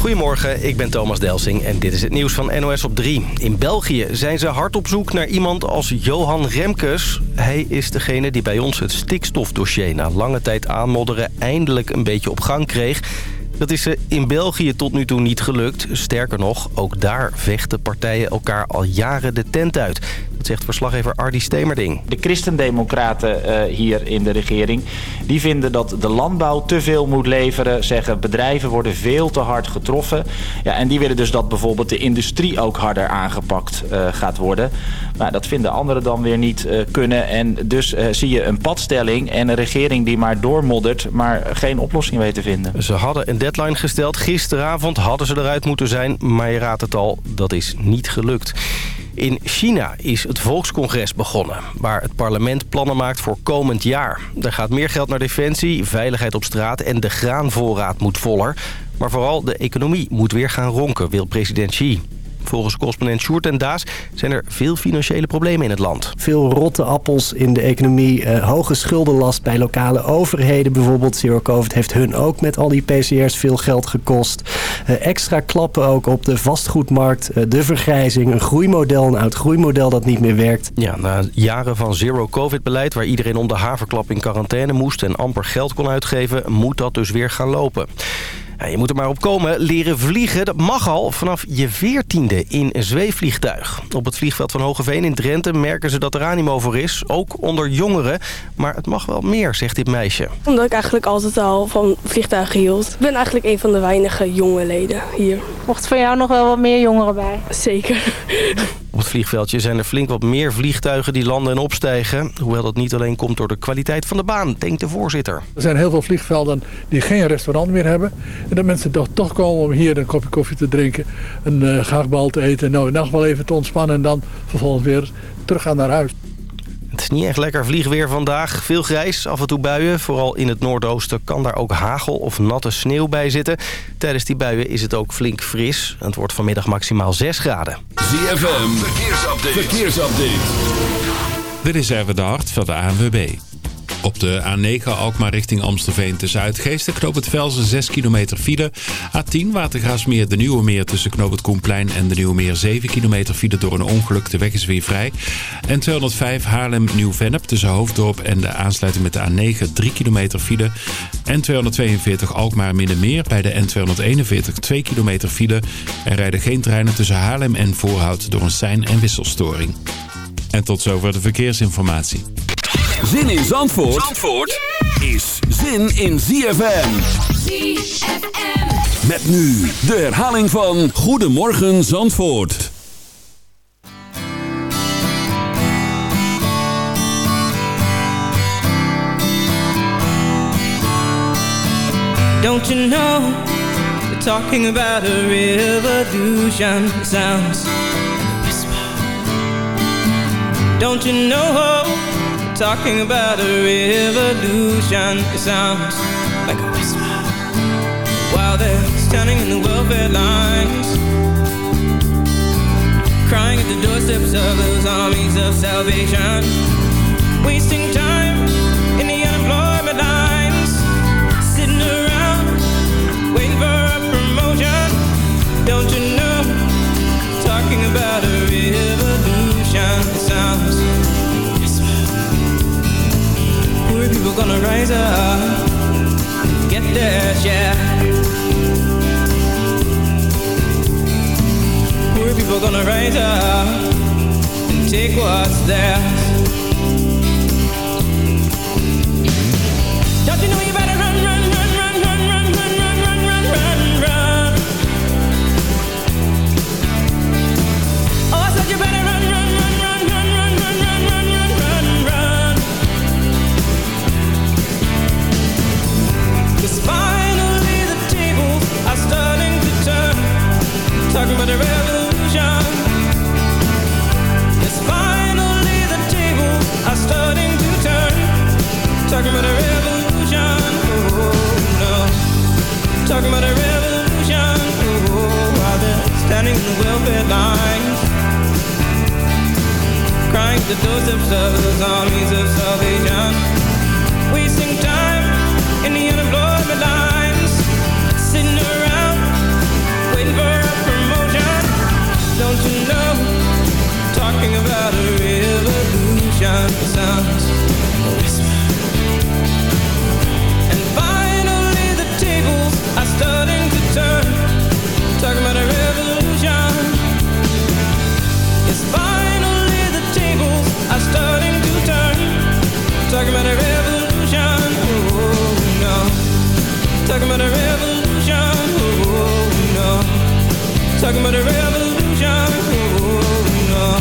Goedemorgen, ik ben Thomas Delsing en dit is het nieuws van NOS op 3. In België zijn ze hard op zoek naar iemand als Johan Remkes. Hij is degene die bij ons het stikstofdossier na lange tijd aanmodderen... eindelijk een beetje op gang kreeg... Dat is in België tot nu toe niet gelukt. Sterker nog, ook daar vechten partijen elkaar al jaren de tent uit. Dat zegt verslaggever Ardi Stemerding. De christendemocraten uh, hier in de regering... die vinden dat de landbouw te veel moet leveren. Zeggen bedrijven worden veel te hard getroffen. Ja, en die willen dus dat bijvoorbeeld de industrie ook harder aangepakt uh, gaat worden. Maar dat vinden anderen dan weer niet uh, kunnen. En dus zie je een padstelling en een regering die maar doormoddert... maar geen oplossing weet te vinden. Ze hadden een deadline gesteld. Gisteravond hadden ze eruit moeten zijn. Maar je raadt het al, dat is niet gelukt. In China is het volkscongres begonnen, waar het parlement plannen maakt voor komend jaar. Er gaat meer geld naar defensie, veiligheid op straat en de graanvoorraad moet voller. Maar vooral de economie moet weer gaan ronken, wil president Xi. Volgens correspondent Sjoerd en Daas zijn er veel financiële problemen in het land. Veel rotte appels in de economie, uh, hoge schuldenlast bij lokale overheden. Bijvoorbeeld Zero Covid heeft hun ook met al die PCR's veel geld gekost. Uh, extra klappen ook op de vastgoedmarkt, uh, de vergrijzing, een groeimodel, een oud groeimodel dat niet meer werkt. Ja, na jaren van Zero Covid beleid waar iedereen om de haverklap in quarantaine moest en amper geld kon uitgeven, moet dat dus weer gaan lopen. Ja, je moet er maar op komen. Leren vliegen, dat mag al vanaf je veertiende in een zweefvliegtuig. Op het vliegveld van Hogeveen in Drenthe merken ze dat er animo voor is. Ook onder jongeren. Maar het mag wel meer, zegt dit meisje. Omdat ik eigenlijk altijd al van vliegtuigen hield. Ik ben eigenlijk een van de weinige jonge leden hier. Mocht van jou nog wel wat meer jongeren bij? Zeker. Op het vliegveldje zijn er flink wat meer vliegtuigen die landen en opstijgen. Hoewel dat niet alleen komt door de kwaliteit van de baan, denkt de voorzitter. Er zijn heel veel vliegvelden die geen restaurant meer hebben. En dat mensen toch, toch komen om hier een kopje koffie te drinken, een uh, te eten. Nou, nacht wel even te ontspannen en dan vervolgens weer terug gaan naar huis. Het niet echt lekker vliegweer vandaag. Veel grijs, af en toe buien. Vooral in het noordoosten kan daar ook hagel of natte sneeuw bij zitten. Tijdens die buien is het ook flink fris. Het wordt vanmiddag maximaal 6 graden. ZFM, verkeersupdate. verkeersupdate. Dit is even de hart van de ANWB. Op de A9 Alkmaar richting Amstelveen tussen Uitgeesten knoop het Velzen 6 kilometer file. A10 Watergraafsmeer de Nieuwe Meer tussen knoop het en de Nieuwe Meer 7 kilometer file door een ongeluk. De weg is weer vrij. En 205 Haarlem Nieuw-Vennep tussen Hoofddorp en de aansluiting met de A9 3 kilometer file. En 242 Alkmaar Middenmeer bij de N241 2 kilometer file. Er rijden geen treinen tussen Haarlem en Voorhout door een sein- en wisselstoring. En tot zover de verkeersinformatie. Zin in Zandvoort, Zandvoort is zin in ZFM. ZFM. Met nu de herhaling van Goedemorgen Zandvoort. Don't you know, we're talking about a revolution sounds whisper. Don't you know talking about a revolution. It sounds like a whisper. While they're standing in the welfare lines. Crying at the doorsteps of those armies of salvation. Wasting time Their share Poor people gonna rise up And take what's theirs Talking about a revolution. Oh, While they're standing in the welfare lines Crying to those themselves armies of salvation. Wasting time in the unemployment lines. Sitting around waiting for a promotion. Don't you know? Talking about a revolution sounds Talking about a revolution, oh no. Talking about a revolution, oh no.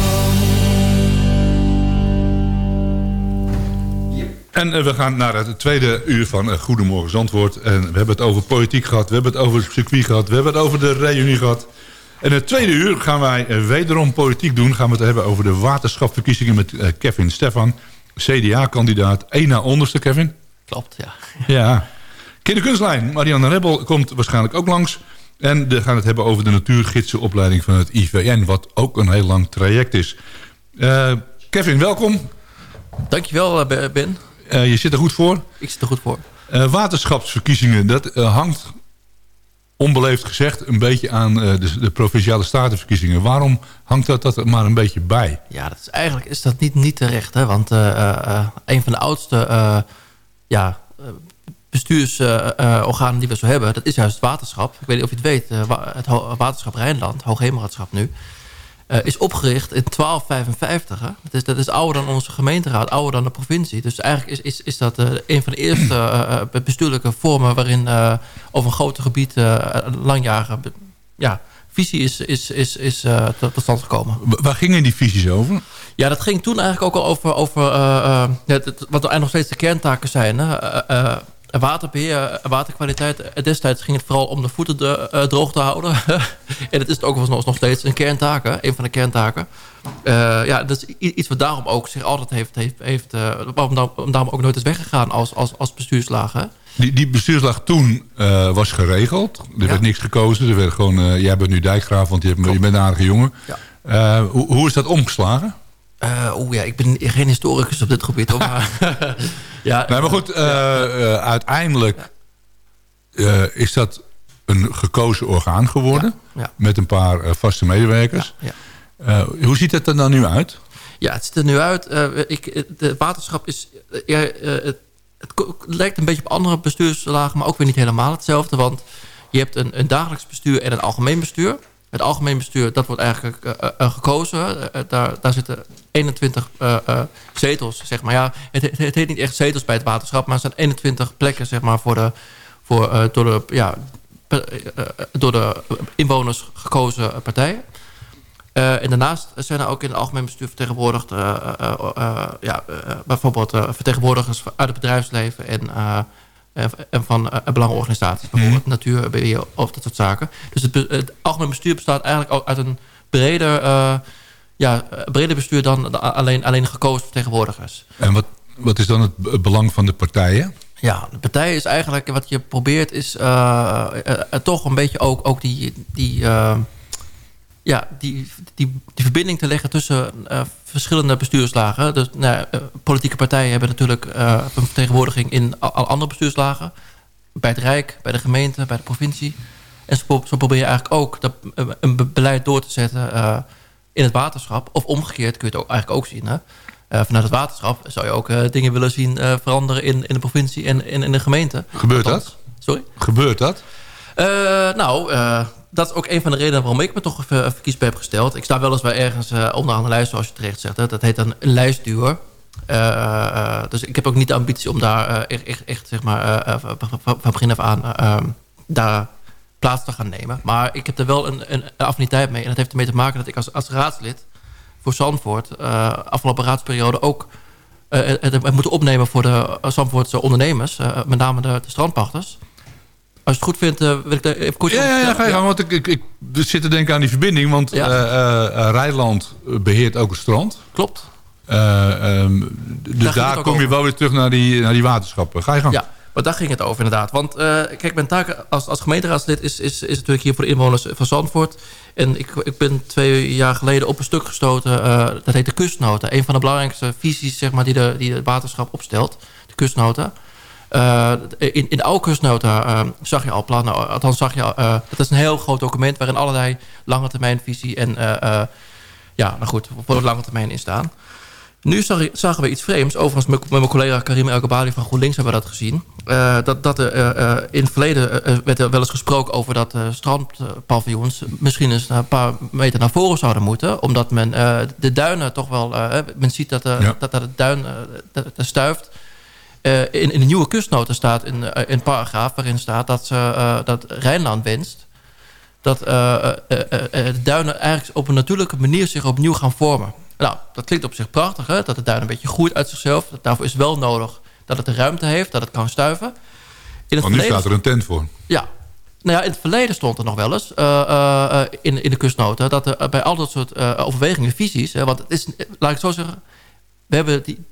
En eh, we gaan naar het tweede uur van eh, Goedemorgen Zandvoort. En we hebben het over politiek gehad, we hebben het over het circuit gehad, we hebben het over de reunie gehad. En het tweede uur gaan wij eh, wederom politiek doen. Gaan we het hebben over de waterschapverkiezingen met Kevin Stefan. CDA-kandidaat, één na onderste, Kevin. Klopt, ja. Ja, Kinderkunstlijn, Marianne Rebel komt waarschijnlijk ook langs. En we gaan het hebben over de natuurgidsenopleiding van het IVN... wat ook een heel lang traject is. Eh, Kevin, welkom. Dankjewel, eh, Ben. Eh, je zit er goed voor. Ik zit er goed voor. Waterschapsverkiezingen, dat hangt onbeleefd gezegd een beetje aan de, de provinciale statenverkiezingen. Waarom hangt dat, dat er maar een beetje bij? Ja, dat is, eigenlijk is dat niet, niet terecht. Hè? Want een van de oudste ja, bestuursorganen die we zo hebben... dat is juist het waterschap. Ik weet niet of je het weet. eh, het waterschap Rijnland, Hoogheemraadschap nu... eh, is opgericht in 1255. Hè? Dat, is, dat is ouder dan onze gemeenteraad, ouder dan de provincie. Dus eigenlijk is, is, is dat eh, een van de eerste bestuurlijke vormen... waarin over een groter gebied uh, langjarige ja, visie is, is, is, is tot, tot stand gekomen. Wa- Waar gingen die visies over? Ja, dat ging toen eigenlijk ook al over, over wat eigenlijk nog steeds de kerntaken zijn. Hè? Eh, eh, waterbeheer, eh, waterkwaliteit. Eh, Destijds ging het vooral om de voeten de, eh, droog te houden. en dat is het ook nog, nog steeds een kerntaak, hè? een van de kerntaken. Eh, ja, dat is iets wat daarom ook zich altijd heeft... heeft, heeft waarom daarom, daarom ook nooit is weggegaan als, als, als bestuurslaag. Hè? Die, die bestuurslag toen was geregeld. Er werd niks gekozen. Er werd gewoon, jij bent nu dijkgraaf, want je, hebt, je bent een aardige jongen. Hoe, hoe is dat omgeslagen? Eh, Oeh ja, ik ben geen historicus op dit gebied. Hoor, maar, ja, Nee, maar goed, eh, eh, uiteindelijk is dat een gekozen orgaan geworden. ja. Met een paar vaste medewerkers. Ja, hoe ziet het er dan nu uit? Ja, het ziet er nu uit. ik, de waterschap is... het, het lijkt een beetje op andere bestuurslagen... maar ook weer niet helemaal hetzelfde. Want je hebt een, een dagelijks bestuur en een algemeen bestuur. Het algemeen bestuur, dat wordt eigenlijk eh, eh, eh, gekozen. Daar, daar zitten 21 eh, eh, zetels, zeg maar. Ja, het, het, heet niet echt zetels bij het waterschap... maar het zijn 21 plekken, zeg maar, voor de, voor, door, de, ja, door de inwoners gekozen partijen. En daarnaast zijn er ook in het algemeen bestuur vertegenwoordigd... eh, ja, bijvoorbeeld vertegenwoordigers uit het bedrijfsleven... en, en- en van eh, belangenorganisaties. Bijvoorbeeld natuurbeheer of dat soort zaken. Dus het, het algemeen bestuur bestaat eigenlijk ook uit een breder, eh, ja, eh, breder bestuur... dan alleen, alleen gekozen vertegenwoordigers. En wat, wat is dan het be- belang van de partijen? Ja, de partij is eigenlijk wat je probeert is eh, eh, eh, toch een beetje ook, ook die, die, eh, ja, die, die, die verbinding te leggen tussen eh, verschillende bestuurslagen. Dus nou, eh, politieke partijen hebben natuurlijk eh, een vertegenwoordiging in al, al andere bestuurslagen. Bij het Rijk, bij de gemeente, bij de provincie. En zo, pro- zo probeer je eigenlijk ook dat, eh, een be- beleid door te zetten in het waterschap. Of omgekeerd kun je het ook, eigenlijk ook zien. Hè? Vanuit het waterschap zou je ook dingen willen zien veranderen in, in de provincie en in, in de gemeente. Gebeurt Althans, dat? Sorry? Gebeurt dat? Nou, dat is ook een van de redenen waarom ik me toch verkiesbaar heb gesteld. Ik sta wel eens wel ergens eh, onderaan de lijst, zoals je terecht zegt. Hè. Dat heet dan een lijstduur. Eh, eh, dus ik heb ook niet de ambitie om daar echt, zeg maar, van, begin af aan eh, ehm, daar plaats te gaan nemen. Maar ik heb er wel een, een affiniteit mee. En dat heeft ermee te maken dat ik als, als raadslid voor Zandvoort... afgelopen raadsperiode ook het, het moeten opnemen voor de Zandvoortse ondernemers. met name de, de strandpachters. Als je het goed vindt, eh, wil ik daar even kort Ja, ja, ga je gang. Want ik, ik, ik zit te denken aan die verbinding. Want eh, eh, Rijnland beheert ook het strand. Klopt. Eh, ehm, dus daar, kom je wel weer terug naar die, naar die waterschappen. Ga je gang. Ja, maar daar ging het over inderdaad. Want eh, kijk, mijn taak als, als gemeenteraadslid is, is, is natuurlijk hier voor de inwoners van Zandvoort. En ik, ik ben twee jaar geleden op een stuk gestoten. dat heet de kustnota. Een van de belangrijkste visies zeg maar, die, de, die het waterschap opstelt. De kustnota. Eh, in, in de oude kustnota eh, zag je al plannen. Althans zag je al... eh, dat is een heel groot document waarin allerlei lange termijn visie en... ja, nou goed, voor de lange termijn in staan. Nu zag zagen we iets vreemds. Overigens met, mijn collega Karim El van GroenLinks hebben we dat gezien. Dat, dat in het verleden werd er wel eens gesproken over dat strandpaviljoens misschien eens een paar meter naar voren zouden moeten. Omdat men de duinen toch wel... men ziet dat, Ja. dat, dat het duin dat, dat stuift. Eh, in, in de nieuwe kustnota staat in, eh, een paragraaf waarin staat dat, ze, eh, dat Rijnland wenst dat de duinen eigenlijk op een natuurlijke manier zich opnieuw gaan vormen. Nou, dat klinkt op zich prachtig, hè? dat de duin een beetje groeit uit zichzelf. Daarvoor is wel nodig dat het de ruimte heeft, dat het kan stuiven. In het Want nu verleden- staat er een tent voor. ja. Nou ja, in het verleden stond er nog wel eens in, in de kustnota... dat er bij al dat soort overwegingen, visies... Hè, want het is, laat ik het zo zeggen... we hebben die,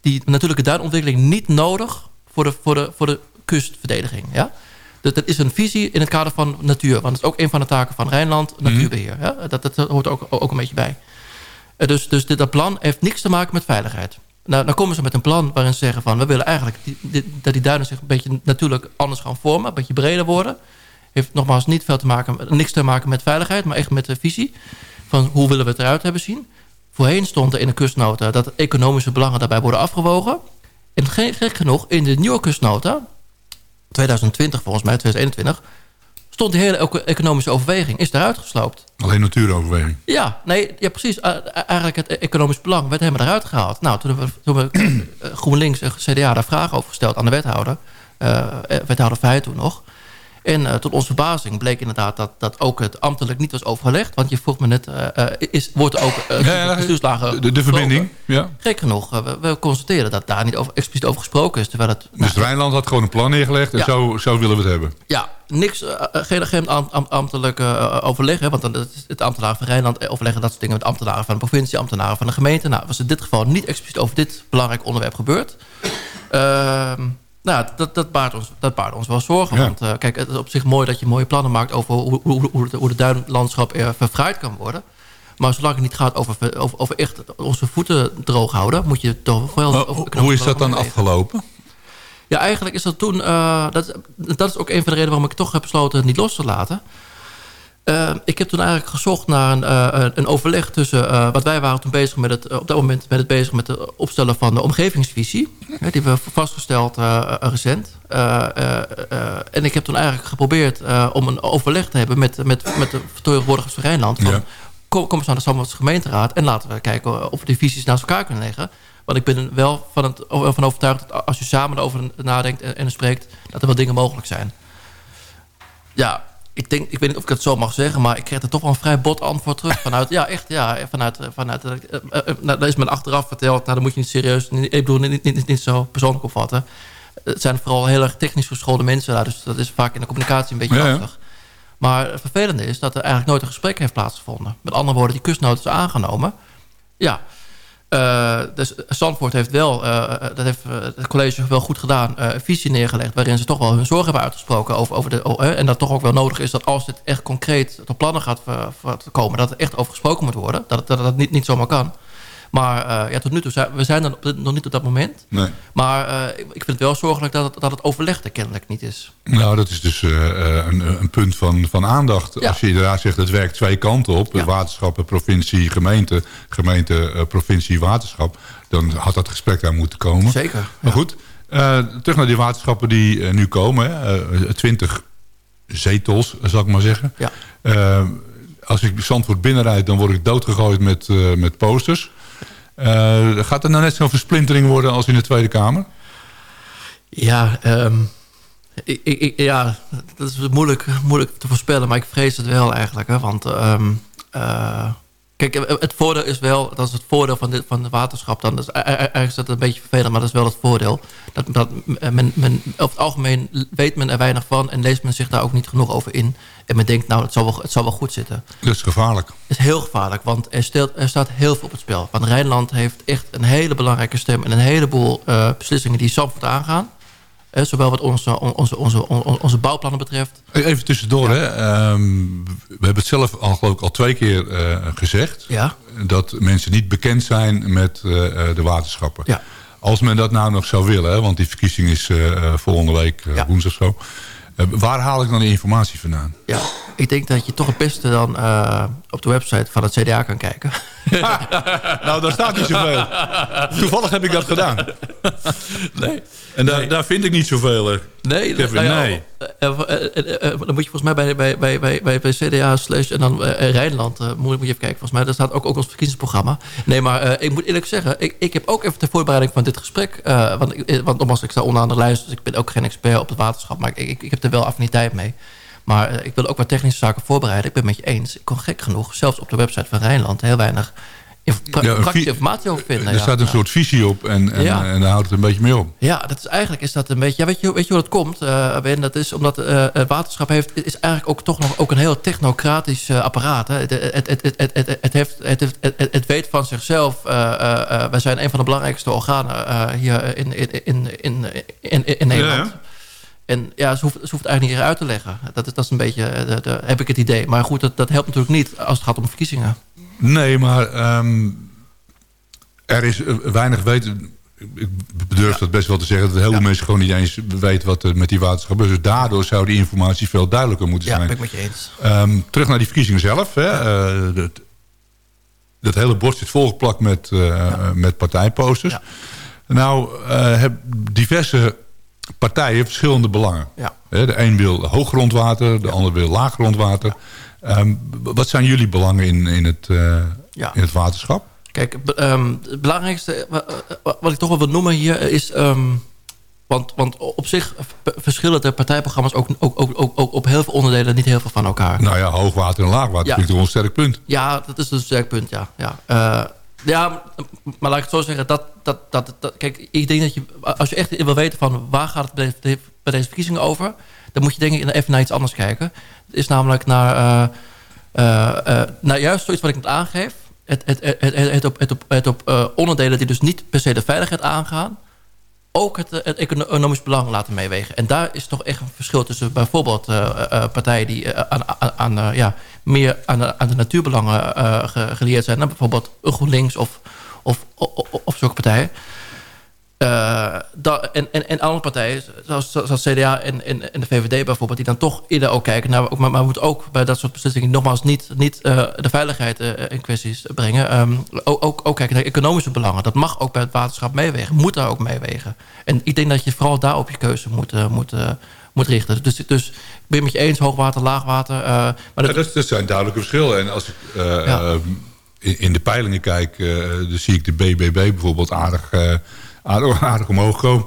die natuurlijke duinontwikkeling niet nodig... voor de, voor de, voor de kustverdediging. Ja? Dat, dat is een visie in het kader van natuur. Want dat is ook een van de taken van Rijnland, natuurbeheer. Ja? Dat, dat hoort ook, ook een beetje bij. Eh, Dus, dus dit, dat plan heeft niks te maken met veiligheid. Nou, dan komen ze met een plan waarin ze zeggen van... we willen eigenlijk die, die- dat die duinen zich een beetje natuurlijk anders gaan vormen. Een beetje breder worden. Heeft nogmaals niet veel te maken, niks te maken met veiligheid... maar echt met de visie van hoe willen we het eruit hebben zien. Voorheen stond er in de kustnota dat economische belangen daarbij worden afgewogen. En gek genoeg, in de nieuwe kustnota... 2020 volgens mij, 2021... stond die hele eco- economische overweging, is eruit gesloopt. Alleen natuuroverweging. Ja, nee, ja precies. Eigenlijk het economisch belang werd helemaal eruit gehaald. Nou, toen hebben we, toen we uh, GroenLinks en CDA daar vragen over gesteld aan de wethouder. Uh, wethouder Verheid toen nog. En uh, tot onze verbazing bleek inderdaad dat, dat ook het ambtelijk niet was overgelegd. Want je vroeg me net, uh, is, wordt er ook uh, ja, ja, bestuurslagen... De, de verbinding, ja. Gek genoeg, we, we, constateren dat daar niet over, expliciet over gesproken is. Terwijl het, dus nou, Rijnland had gewoon een plan neergelegd en ja. zo, zo willen we het hebben. Ja, niks, geen, geen ambtelijk overleg. Hè, want dan het, het ambtenaren van Rijnland overleggen dat soort dingen met ambtenaren van de provincie, ambtenaren van de gemeente. Nou, was in dit geval niet expliciet over dit belangrijk onderwerp gebeurd. Uh, nou, dat, dat, baart ons, dat baart ons wel zorgen. Ja. Want uh, kijk, het is op zich mooi dat je mooie plannen maakt... over hoe, hoe, hoe, het, hoe het duinlandschap er verfraaid kan worden. Maar zolang het niet gaat over, over, over echt onze voeten droog houden... moet je toch wel... Maar, over hoe is dat dan afgelopen? Ja, eigenlijk is dat toen... Uh, dat, dat is ook een van de redenen waarom ik toch heb besloten het niet los te laten. Uh, ik heb toen eigenlijk gezocht naar een, uh, een overleg tussen... Uh, wat wij waren toen bezig met het, op dat moment met het bezig met het opstellen van de omgevingsvisie. Hè, die we vastgesteld recent. en ik heb toen eigenlijk geprobeerd om een overleg te hebben met, met, met de vertegenwoordigers van Rijnland. Van, ja. kom, kom eens naar de Zandvoortse gemeenteraad en laten we kijken of we die visies naast elkaar kunnen leggen. Want ik ben er wel van, het, van overtuigd dat als je samen erover nadenkt en, en spreekt... dat er wel dingen mogelijk zijn. Ja, ik, denk, ik weet niet of ik het zo mag zeggen, maar ik kreeg er toch wel een vrij bot antwoord terug. Vanuit, ja, echt, ja, vanuit, vanuit uh, uh, uh, nou, dat is me achteraf verteld. Nou, dan moet je niet serieus, ik bedoel, niet, niet, niet zo persoonlijk opvatten. Het zijn vooral heel erg technisch geschoolde mensen daar, dus dat is vaak in de communicatie een beetje ja, lastig. Maar het vervelende is dat er eigenlijk nooit een gesprek heeft plaatsgevonden. Met andere woorden, die kustnoot is aangenomen. Ja, uh, dus Zandvoort heeft wel, uh, dat heeft het college wel goed gedaan, een visie neergelegd waarin ze toch wel hun zorgen hebben uitgesproken over, over de, oh, en dat toch ook wel nodig is dat als dit echt concreet tot plannen gaat komen, dat er echt over gesproken moet worden, dat dat, dat niet zomaar kan. Maar ja, tot nu toe zijn we zijn er nog niet op dat moment. Nee. Maar ik vind het wel zorgelijk dat het, dat het overleg er kennelijk niet is. Nou, dat is dus een, een, punt van, van aandacht. Ja. Als je inderdaad zegt, het werkt twee kanten op. Ja. Waterschappen, provincie, gemeente. Gemeente, provincie, waterschap. Dan had dat gesprek daar moeten komen. Zeker. Maar goed, terug naar die waterschappen die nu komen. Twintig zetels, zal ik maar zeggen. Ja. Als ik Zandvoort binnenrijd, dan word ik doodgegooid met, met posters. Uh, gaat er nou net zo'n versplintering worden als in de Tweede Kamer? Ja, um, ik, ik, ja dat is moeilijk, moeilijk te voorspellen, maar ik vrees het wel eigenlijk. Hè, want um, kijk, het voordeel is wel, dat is het voordeel van, dit, van de waterschap. Dan, is, eigenlijk is dat een beetje vervelend, maar dat is wel het voordeel. Dat, dat men, men, over het algemeen weet men er weinig van en leest men zich daar ook niet genoeg over in. En men denkt, nou, het zal wel, het zal wel goed zitten. Dat is gevaarlijk. Het is heel gevaarlijk, want er, stelt, er staat heel veel op het spel. Want Rijnland heeft echt een hele belangrijke stem... en een heleboel uh, beslissingen die Zandvoort aangaan. Zowel wat onze, onze, onze, onze bouwplannen betreft. Even tussendoor, ja. hè. Um, we hebben het zelf al, geloof ik, al twee keer uh, gezegd... Ja. dat mensen niet bekend zijn met de waterschappen. Ja. Als men dat nou nog zou willen, hè, want die verkiezing is volgende week woensdag zo... waar haal ik dan de informatie vandaan? Ja, ik denk dat je toch het beste dan op de website van het CDA kan kijken. nou, daar staat niet zoveel. Toevallig heb ik dat gedaan. Nee. En daar, nee. daar vind ik niet zoveel. Nee, Kevin, nou nee. Uh, uh, dan moet je volgens mij bij, bij, bij, bij, bij, bij CDA slash en dan Rijnland, moet, moet je even kijken. Volgens mij, daar staat ook, ook ons verkiezingsprogramma. Nee, maar ik moet eerlijk zeggen, ik, ik heb ook even ter voorbereiding van dit gesprek, want, want nogmaals, ik sta onderaan de lijst, dus ik ben ook geen expert op het waterschap, maar ik, ik, ik heb er wel affiniteit mee. Maar uh, ik wil ook wat technische zaken voorbereiden. Ik ben het met je eens. Ik kon gek genoeg, zelfs op de website van Rijnland... heel weinig pra- Ja, praktische informatie over vinden. Er ja. staat een soort visie op en, en, Ja. en daar houdt het een beetje mee op. Ja, dat is, eigenlijk is dat een beetje... Ja, weet, je, weet je hoe dat komt, eh Ben? Dat is omdat eh, het waterschap heeft, is eigenlijk ook toch nog ook een heel technocratisch eh, apparaat. Hè. Het, heeft, het, heeft- het, het weet van zichzelf... eh, eh, eh, wij zijn een van de belangrijkste organen eh, hier in, in, in, in, in, in Nederland. Ja, En ja, ze hoeft, ze hoeft het eigenlijk niet uit te leggen. Dat is, dat is een beetje, eh, de- heb ik het idee. Maar goed, dat, dat helpt natuurlijk niet als het gaat om verkiezingen. Nee, maar ehm, er is eh, weinig weten. Ik durf dat best wel te zeggen. Dat heel veel mensen gewoon niet eens weten wat er met die waterschap gebeurt. Dus daardoor zou die informatie veel duidelijker moeten Ja, zijn. ben ik met je eens. Ehm, terug naar die verkiezingen zelf. Hè. Eh, dat, dat hele bord zit volgeplakt met, met partijposters. Nou, hebben diverse partijen verschillende belangen. Ja. De een wil hoog grondwater, de ander wil laag grondwater. Ehm, wat zijn jullie belangen in, in, het, eh, in het waterschap? Kijk, ehm, het belangrijkste wa- wa- wat ik toch wel wil noemen hier is... ehm, want, want op zich verschillen de partijprogramma's ook, ook, ook, ook, ook op heel veel onderdelen niet heel veel van elkaar. Nou ja, hoogwater en laagwater vind ik toch een sterk punt. Ja, dat is een sterk punt, ja. Ja, Eh, ja maar laat ik het zo zeggen. Dat, dat, dat, kijk, ik denk dat je, als je echt wil weten van waar gaat het bij, de- bij deze verkiezingen over... dan moet je denk ik even naar iets anders kijken. Het is namelijk naar, eh, eh, eh, naar juist zoiets wat ik net aangeef. Het, het, het, het, het op, het op, het op onderdelen die dus niet per se de veiligheid aangaan... ook het, eh, economisch belang laten meewegen. En daar is toch echt een verschil tussen bijvoorbeeld eh, eh, partijen... die aan, ja, meer aan aan de natuurbelangen ge- geleerd zijn. Bijvoorbeeld GroenLinks of, of, of, of zulke partijen. Eh, da- en, en, en andere partijen, zoals, zoals CDA en, en, en de VVD bijvoorbeeld... die dan toch eerder ook kijken naar... Maar, maar we moeten ook bij dat soort beslissingen... nogmaals niet, niet eh, de veiligheid eh, in kwesties brengen. Ehm, ook, ook, ook kijken naar economische belangen. Dat mag ook bij het waterschap meewegen. Moet daar ook meewegen. En ik denk dat je vooral daar op je keuze moet, moet, moet richten. Dus, dus ik ben het met je eens, hoogwater, laagwater. maar dat, Ja, dat, dat zijn duidelijke verschillen. En als ik eh, Ja. eh, in, de peilingen kijk, dan zie ik de BBB bijvoorbeeld aardig, aardig, aardig omhoog komen.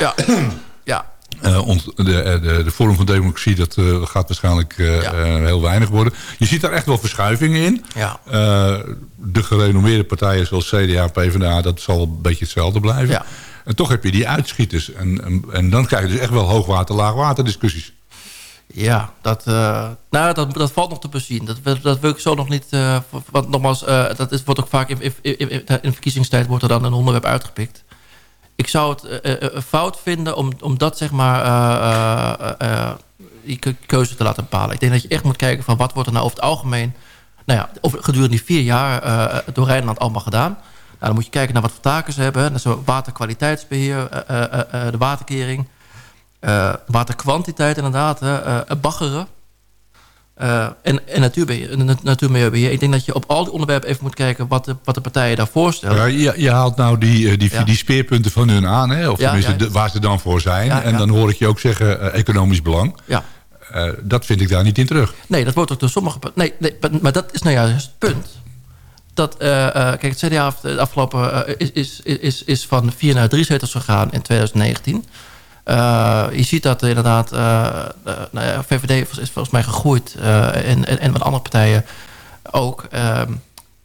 ja, ja, Eh, ont- de, eh, de, de vorm van democratie, dat eh, gaat waarschijnlijk Ja. heel weinig worden. Je ziet daar echt wel verschuivingen in. ja. De gerenommeerde partijen zoals CDA, PvdA, dat zal een beetje hetzelfde blijven. Ja. En toch heb je die uitschieters. En, en, en dan krijg je dus echt wel hoogwater, laagwater discussies. Ja, dat, nou, dat, dat valt nog te bezien. Dat, wil- dat wil ik zo nog niet... want nogmaals, dat is, wordt ook vaak in, in, in, in verkiezingstijd wordt er dan een onderwerp uitgepikt. Ik zou het eh, eh, eh, fout vinden om, om dat zeg maar die ke- keuze te laten bepalen. Ik denk dat je echt moet kijken van wat wordt er nou over het algemeen... Nou ja, over, gedurende die vier jaar door Rijnland allemaal gedaan. Nou, dan moet je kijken naar wat voor taken ze hebben. Dat is waterkwaliteitsbeheer, eh, eh, eh, eh, de waterkering... Waterkwantiteit inderdaad, baggeren. Eh, en, en. Ik denk dat je op al die onderwerpen even moet kijken... wat de, wat de partijen daarvoor stellen. Ja, je, je haalt nou die, eh, die, Ja. die speerpunten van hun aan. Hè? Of Ja, tenminste, ja. de- waar ze dan voor zijn. En dan hoor ik je ook zeggen eh, economisch belang. Ja. Dat vind ik daar niet in terug. Nee, dat wordt ook door sommige... Nee, nee maar- dat is nou juist het punt. Dat, kijk, het CDA heeft de afgelopen... is, is, is, is van vier naar drie zetels gegaan in 2019. Eh, je ziet dat inderdaad... eh nou ja, VVD is volgens mij gegroeid. eh, en, en, en wat andere partijen ook. Ehm,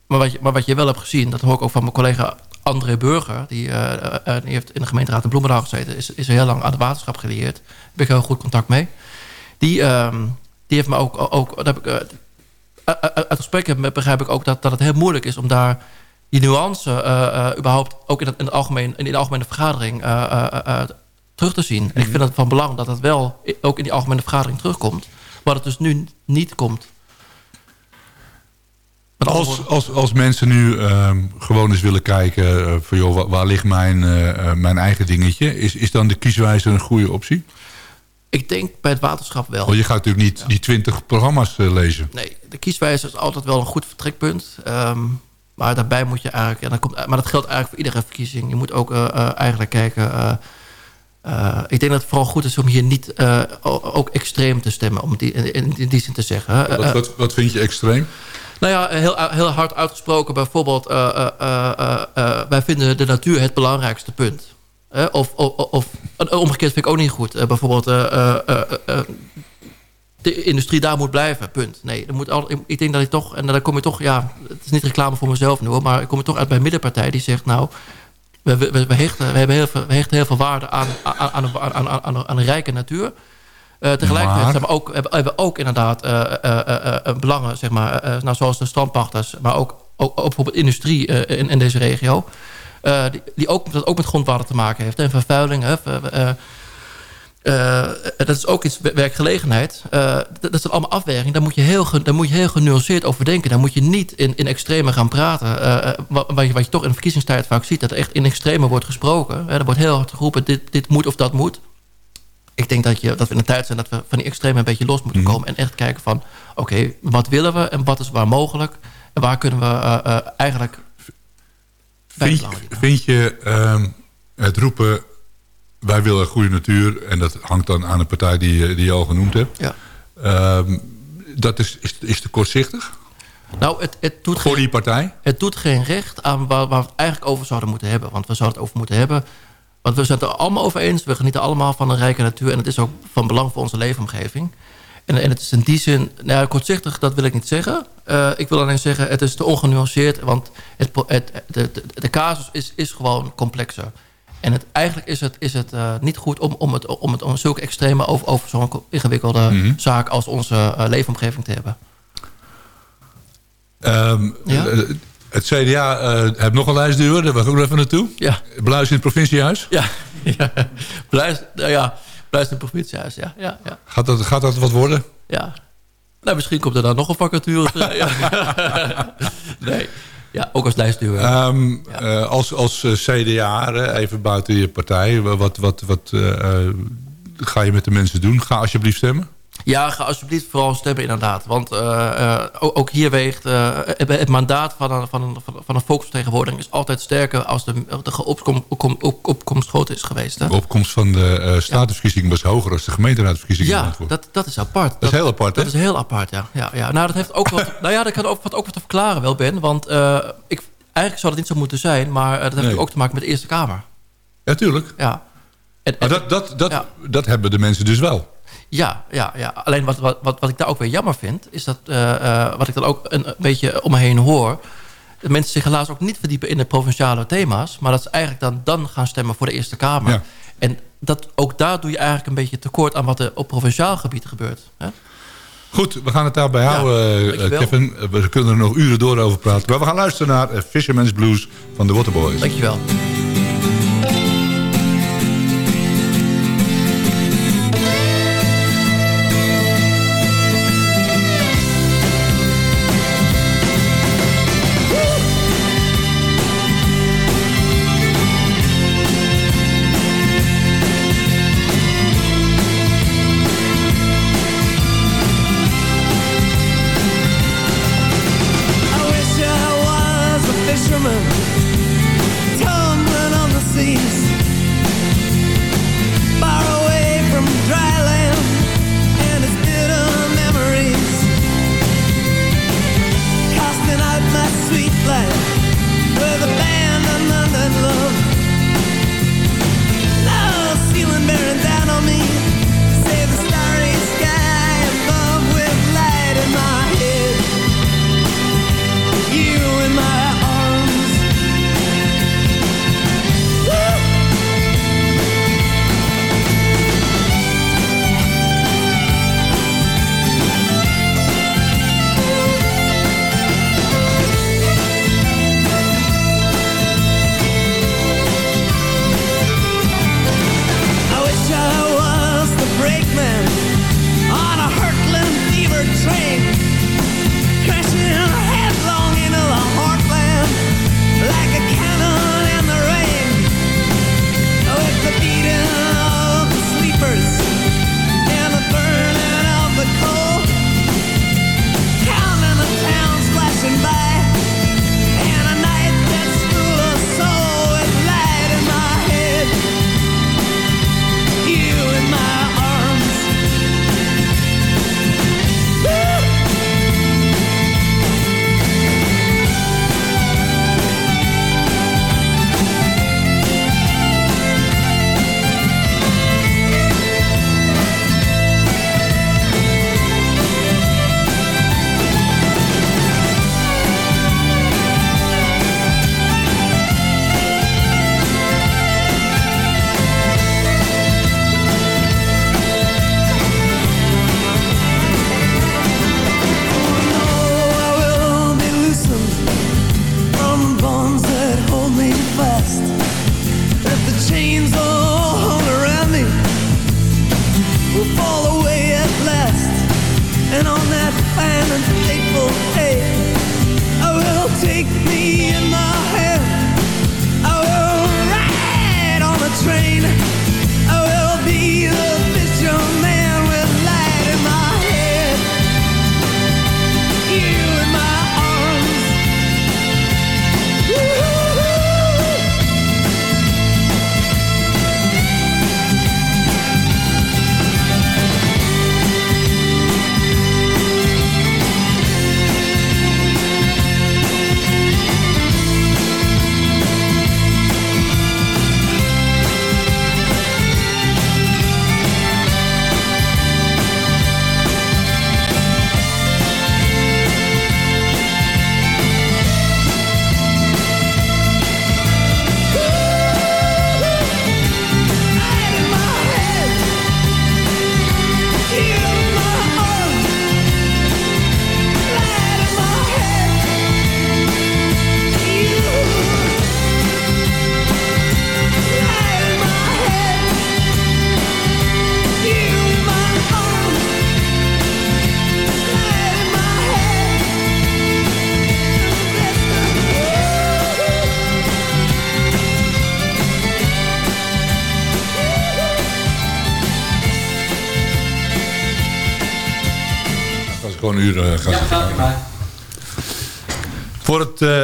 maar, wat je, maar wat je wel hebt gezien... dat hoor ik ook van mijn collega André Burger... die, die heeft in de gemeenteraad in Bloemendaal gezeten... is, is heel lang aan het waterschap geleerd. Daar heb ik heel goed contact mee. Die, ehm, die heeft me ook... ook daar heb ik, uit- gesprekken begrijp ik ook dat, dat het heel moeilijk is... om daar die nuance überhaupt ook in, het, in, het algemeen, in de algemene vergadering eh, terug te zien. En ik vind het van belang dat het wel ook in die algemene vergadering terugkomt. Wat het dus nu niet komt. Als, woorden- als, als mensen nu ehm, gewoon eens willen kijken... eh, van joh, waar, waar ligt mijn, eh, eh, mijn eigen dingetje... Is, is dan de kieswijze een goede optie? Ik denk bij het waterschap wel. Want je gaat natuurlijk niet die 20 programma's lezen. Nee, de kieswijze is altijd wel een goed vertrekpunt. Ehm, maar daarbij moet je eigenlijk... Ja, dan komt, maar dat geldt eigenlijk voor iedere verkiezing. Je moet ook eigenlijk kijken... eh, ik denk dat het vooral goed is om hier niet eh, ook extreem te stemmen. Om die, in, die zin te zeggen. Wat, eh, wat, wat vind je extreem? nou ja, heel, heel hard uitgesproken. Bijvoorbeeld, wij vinden de natuur het belangrijkste punt. Of, of, of omgekeerd vind ik ook niet goed. Bijvoorbeeld, de industrie daar moet blijven, punt. Nee, er moet al, ik denk dat ik toch, en dan kom je toch, ja, het is niet reclame voor mezelf nu hoor, maar ik kom er toch uit bij een middenpartij die zegt, nou, we, we, we, hechten, we, hebben heel veel, we hechten heel veel waarde aan, aan, aan, aan, aan, aan, aan een rijke natuur. Uh, tegelijkertijd Maar- hebben we ook, hebben, we ook inderdaad eh, eh, eh, eh, belangen, zeg maar, eh, nou, zoals de strandpachters, maar ook, ook, ook bijvoorbeeld industrie eh, in, in deze regio. eh, die, die ook, dat ook met grondwater te maken heeft. En vervuiling. Hè, eh, dat is ook iets wer- werkgelegenheid. Eh, dat, zijn allemaal afwegingen. Daar moet je heel, daar moet je heel genuanceerd over denken. Daar moet je niet in, in extreme gaan praten. Eh, wat, wat je, wat je toch in de verkiezingstijd vaak ziet... dat er echt in extreme wordt gesproken. Er wordt heel hard geroepen, dit, dit moet of dat moet. Ik denk dat, je, dat we in een tijd zijn dat we van die extreme een beetje los moeten komen... en echt kijken van, oké, wat willen we en wat is waar mogelijk... en waar kunnen we eigenlijk... Vind, je- vind je ehm, het roepen... wij willen goede natuur... en dat hangt dan aan de partij die, je- die je al genoemd hebt... Ja. Ehm, dat is, is, is te kortzichtig Nou, het, het doet voor die partij? Het doet geen recht aan waar, waar we het eigenlijk over zouden moeten hebben. Want we zouden het over moeten hebben... Want we zijn het er allemaal over eens. We genieten allemaal van een rijke natuur. En het is ook van belang voor onze leefomgeving. En, en het is in die zin... Nou, ja, kortzichtig, dat wil ik niet zeggen. Eh, ik wil alleen zeggen, het is te ongenuanceerd. Want het, het, de, de, de casus is, is gewoon complexer. En het, eigenlijk is het, is het eh, niet goed om, om, het, om het om zulke extreme... over, over zo'n ingewikkelde Mhm. zaak als onze eh, leefomgeving te hebben. Ehm, Ja? eh, Het CDA heeft nog een lijstduur, daar wil ik ook even naartoe. Ja. Beluister in het provinciehuis. Ja, ja. Nou ja, blijf in het provinciehuis, ja. ja, ja. Gaat dat, gaat dat wat worden? Ja. Nou, misschien komt er dan nog een vacature. nee. Ja, ook als lijstduur. Eh, als als eh, CDA, even buiten je partij, wat, wat, wat eh, ga je met de mensen doen? Ga alsjeblieft stemmen. Ja, ga alsjeblieft vooral stemmen inderdaad. Want eh, eh, ook, ook hier weegt... eh, het, mandaat van een, van, een, van een volksvertegenwoordiging... is altijd sterker als de, de opkom, opkom, op, opkomst groot is geweest. Hè? De opkomst van de eh statenverkiezing was hoger als de gemeenteraadsverkiezing in Ja, dat, dat is apart. Dat is heel apart, hè? Dat is heel apart, ja. ja, ja. Nou, dat heeft ook wat, nou ja, dat kan ook wat, ook wat te verklaren wel, Ben. Want ik, eigenlijk zou dat niet zo moeten zijn... maar dat heeft Nee. ook te maken met de Eerste Kamer. Ja, tuurlijk. Ja. En, Maar dat, dat, dat, dat hebben de mensen dus wel. Ja, ja, ja. alleen wat, wat, wat, wat ik daar ook weer jammer vind... is dat, eh, eh, wat ik dan ook een, een beetje om me heen hoor... dat mensen zich helaas ook niet verdiepen in de provinciale thema's... maar dat ze eigenlijk dan, dan gaan stemmen voor de Eerste Kamer. Ja. En dat, ook daar doe je eigenlijk een beetje tekort... aan wat er op provinciaal gebied gebeurt. Hè? Goed, we gaan het daarbij houden, eh, dankjewel. Kevin. We kunnen er nog uren door over praten. Maar we gaan luisteren naar Fisherman's Blues van de Waterboys. Dankjewel.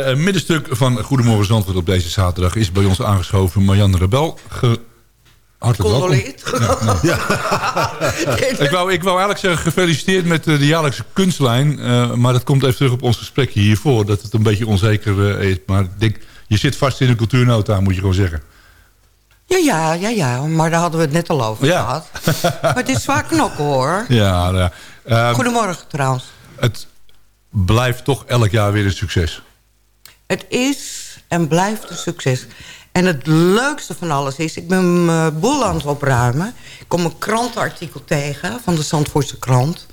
Het eh, middenstuk van Goedemorgen Zandvoort op deze zaterdag... is bij ons aangeschoven Marianne Rebel. Ge Hartelijk welkom. Ja, ik, wou, ik wou eigenlijk zeggen gefeliciteerd met eh, de jaarlijkse kunstlijn. eh, maar dat komt even terug op ons gesprekje hiervoor. Dat het een beetje onzeker is. Maar ik denk, je zit vast in een cultuurnota, moet je gewoon zeggen. Ja, ja, ja, ja. Maar daar hadden we het net al over Ja. gehad. maar het is zwaar knokken, hoor. Ja, nou ja. Eh, Goedemorgen, trouwens. Het blijft toch elk jaar weer een succes. Het is en blijft een succes. En het leukste van alles is, ik ben mijn boel aan het opruimen. Ik kom een krantenartikel tegen van de Zandvoortse krant.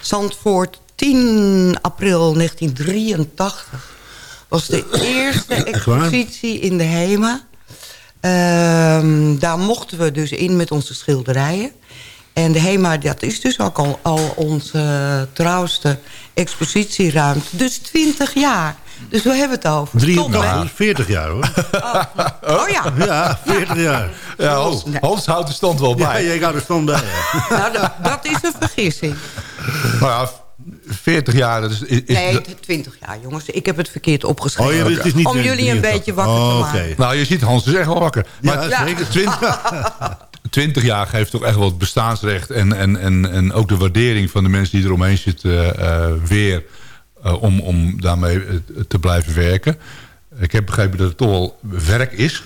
Zandvoort, 10 april 1983, was de eerste expositie in de HEMA. Ehm, daar mochten we dus in met onze schilderijen. En de HEMA, dat is dus ook al, al onze trouwste expositieruimte. Dus 20 jaar. Dus we hebben het over. Top, hè? 83, 40 jaar hoor. Oh ja. Ja, 40 jaar. Ja, Hans, Hans houdt de stand wel bij. Ja, ik hou er stand bij. ja. Nou, dat, dat is een vergissing. Nou ja, 40 jaar, dat is... is Nee, 20 jaar, jongens. Ik heb het verkeerd opgeschreven. Oh, je- het is niet, Om eh, jullie een 83. beetje wakker Oh, te oké. maken. Nou, je ziet Hans is echt wel wakker. Maar Ja, zeker. 20, 20 jaar geeft toch echt wel het bestaansrecht... en, en, en, en ook de waardering van de mensen die eromheen zitten eh, weer... eh, om, om daarmee eh, te blijven werken. Ik heb begrepen dat het toch wel werk is.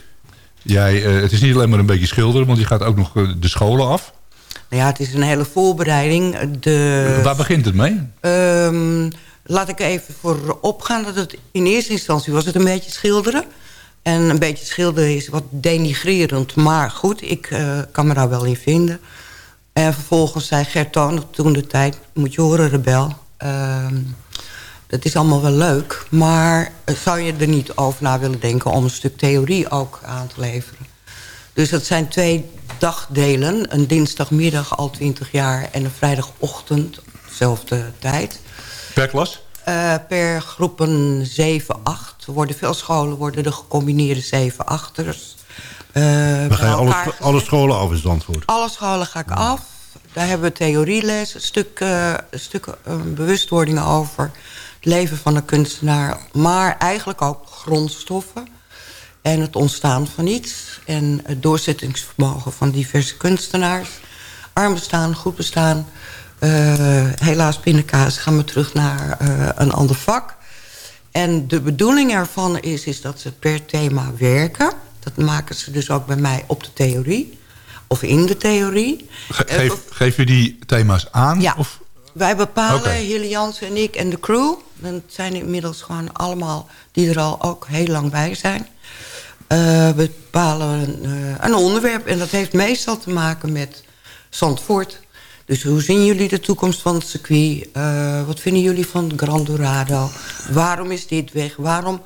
Jij, eh, het is niet alleen maar een beetje schilderen... want je gaat ook nog de scholen af. Nou ja, het is een hele voorbereiding. De, Waar begint het mee? Ehm, laat ik even voorop gaan dat het in eerste instantie was het een beetje schilderen. En een beetje schilderen is wat denigrerend. Maar goed, ik kan me daar wel in vinden. En vervolgens zei Gert Toon toen de tijd... moet je horen, Rebel. ehm, dat is allemaal wel leuk. Maar eh, zou je er niet over na willen denken... om een stuk theorie ook aan te leveren? Dus dat zijn twee dagdelen. Een dinsdagmiddag al 20 jaar... en een vrijdagochtend, dezelfde tijd. Per klas? Eh, per groepen 7, 8. Worden veel scholen worden de gecombineerde 7, 8ers. Dan ga je alle, alle scholen af in Zandvoort. Alle scholen ga ik af. Daar hebben we theorieles, een stuk, eh, een stuk eh, bewustwording over het leven van een kunstenaar. Maar eigenlijk ook grondstoffen en het ontstaan van iets. En het doorzettingsvermogen van diverse kunstenaars. Arm bestaan, goed bestaan. Eh, helaas pindakaas gaan we terug naar een ander vak. En de bedoeling ervan is, is dat ze per thema werken. Dat maken ze dus ook bij mij op de theorie. Of in de theorie. Ge- Eh, geef, geef je die thema's aan? Ja. Of? Wij bepalen, Jansen en ik en de crew... dat zijn inmiddels gewoon allemaal die er al ook heel lang bij zijn... Eh, we bepalen een, eh, een onderwerp en dat heeft meestal te maken met Zandvoort. Dus hoe zien jullie de toekomst van het circuit? Wat vinden jullie van Grand Dorado? Waarom is dit weg? Waarom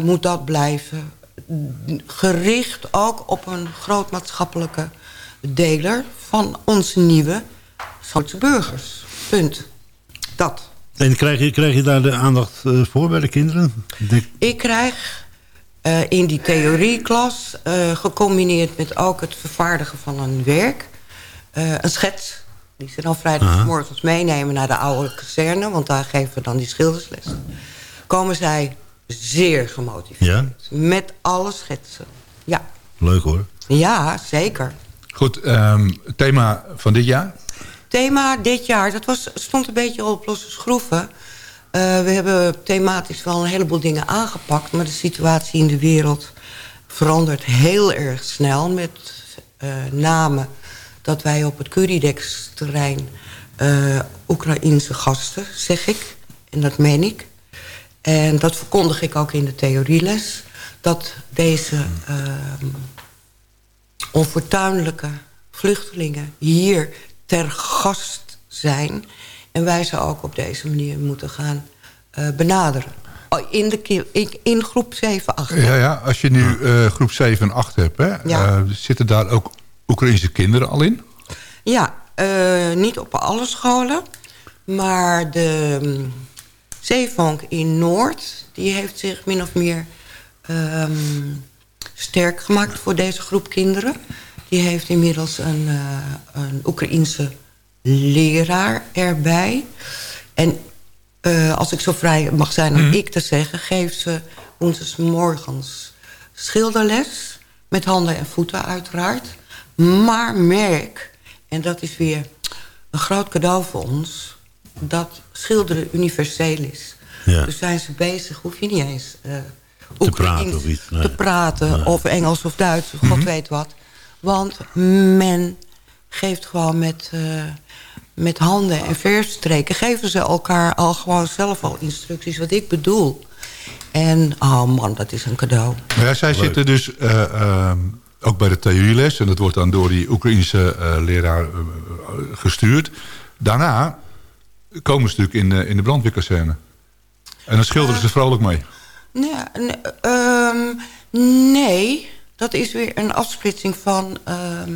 moet dat blijven? Gericht ook op een groot maatschappelijke deler... van onze nieuwe Zandvoortse burgers. Punt. Dat. En krijg je, krijg je daar de aandacht eh, voor bij de kinderen? De- Ik krijg eh, in die theorieklas, eh, gecombineerd met ook het vervaardigen van een werk... een schets die ze dan vrijdagmorgens meenemen naar de oude kazerne... want daar geven we dan die schildersles. Komen zij zeer gemotiveerd. Ja? Met alle schetsen. Ja, Leuk hoor. ja zeker. Goed, ehm, thema van dit jaar? Thema dit jaar, dat was, stond een beetje op losse schroeven. Eh, we hebben thematisch wel een heleboel dingen aangepakt... maar de situatie in de wereld verandert heel erg snel... met eh name dat wij op het Curidex-terrein... eh Oekraïnse gasten, zeg ik, en dat meen ik. En dat verkondig ik ook in de theorieles... dat deze ehm, onfortuinlijke vluchtelingen hier ter gast zijn... en wij ze ook op deze manier moeten gaan eh, benaderen. Oh, In, de, in, in groep 7, 8. Ja, ja, als je nu eh, groep 7 en 8 hebt, hè, Ja. eh, zitten daar ook Oekraïnse kinderen al in? Ja, niet op alle scholen. Maar de um, Zeevonk in Noord... die heeft zich min of meer ehm, sterk gemaakt voor deze groep kinderen. Die heeft inmiddels een, eh, een Oekraïense leraar erbij. En eh, als ik zo vrij mag zijn om ik te zeggen... geeft ze woensdagsmorgens schilderles... met handen en voeten uiteraard. Maar merk, en dat is weer een groot cadeau voor ons... dat schilderen universeel is. Ja. Dus zijn ze bezig, hoef je niet eens... eh, Te praten of iets. Nee. te praten, Nee. of Engels of Duits, of God weet wat. Want men geeft gewoon met, eh, met handen en verfstreken... geven ze elkaar al gewoon zelf al instructies, wat ik bedoel. En, oh man, dat is een cadeau. Ja, zij zitten dus eh, ehm, ook bij de theorieles... en dat wordt dan door die Oekraïnse eh, leraar gestuurd. Daarna komen ze natuurlijk in, de- in de brandweerkazerne. En dan schilderen ze vrolijk mee. Ehm, nee, dat is weer een afsplitsing van ehm,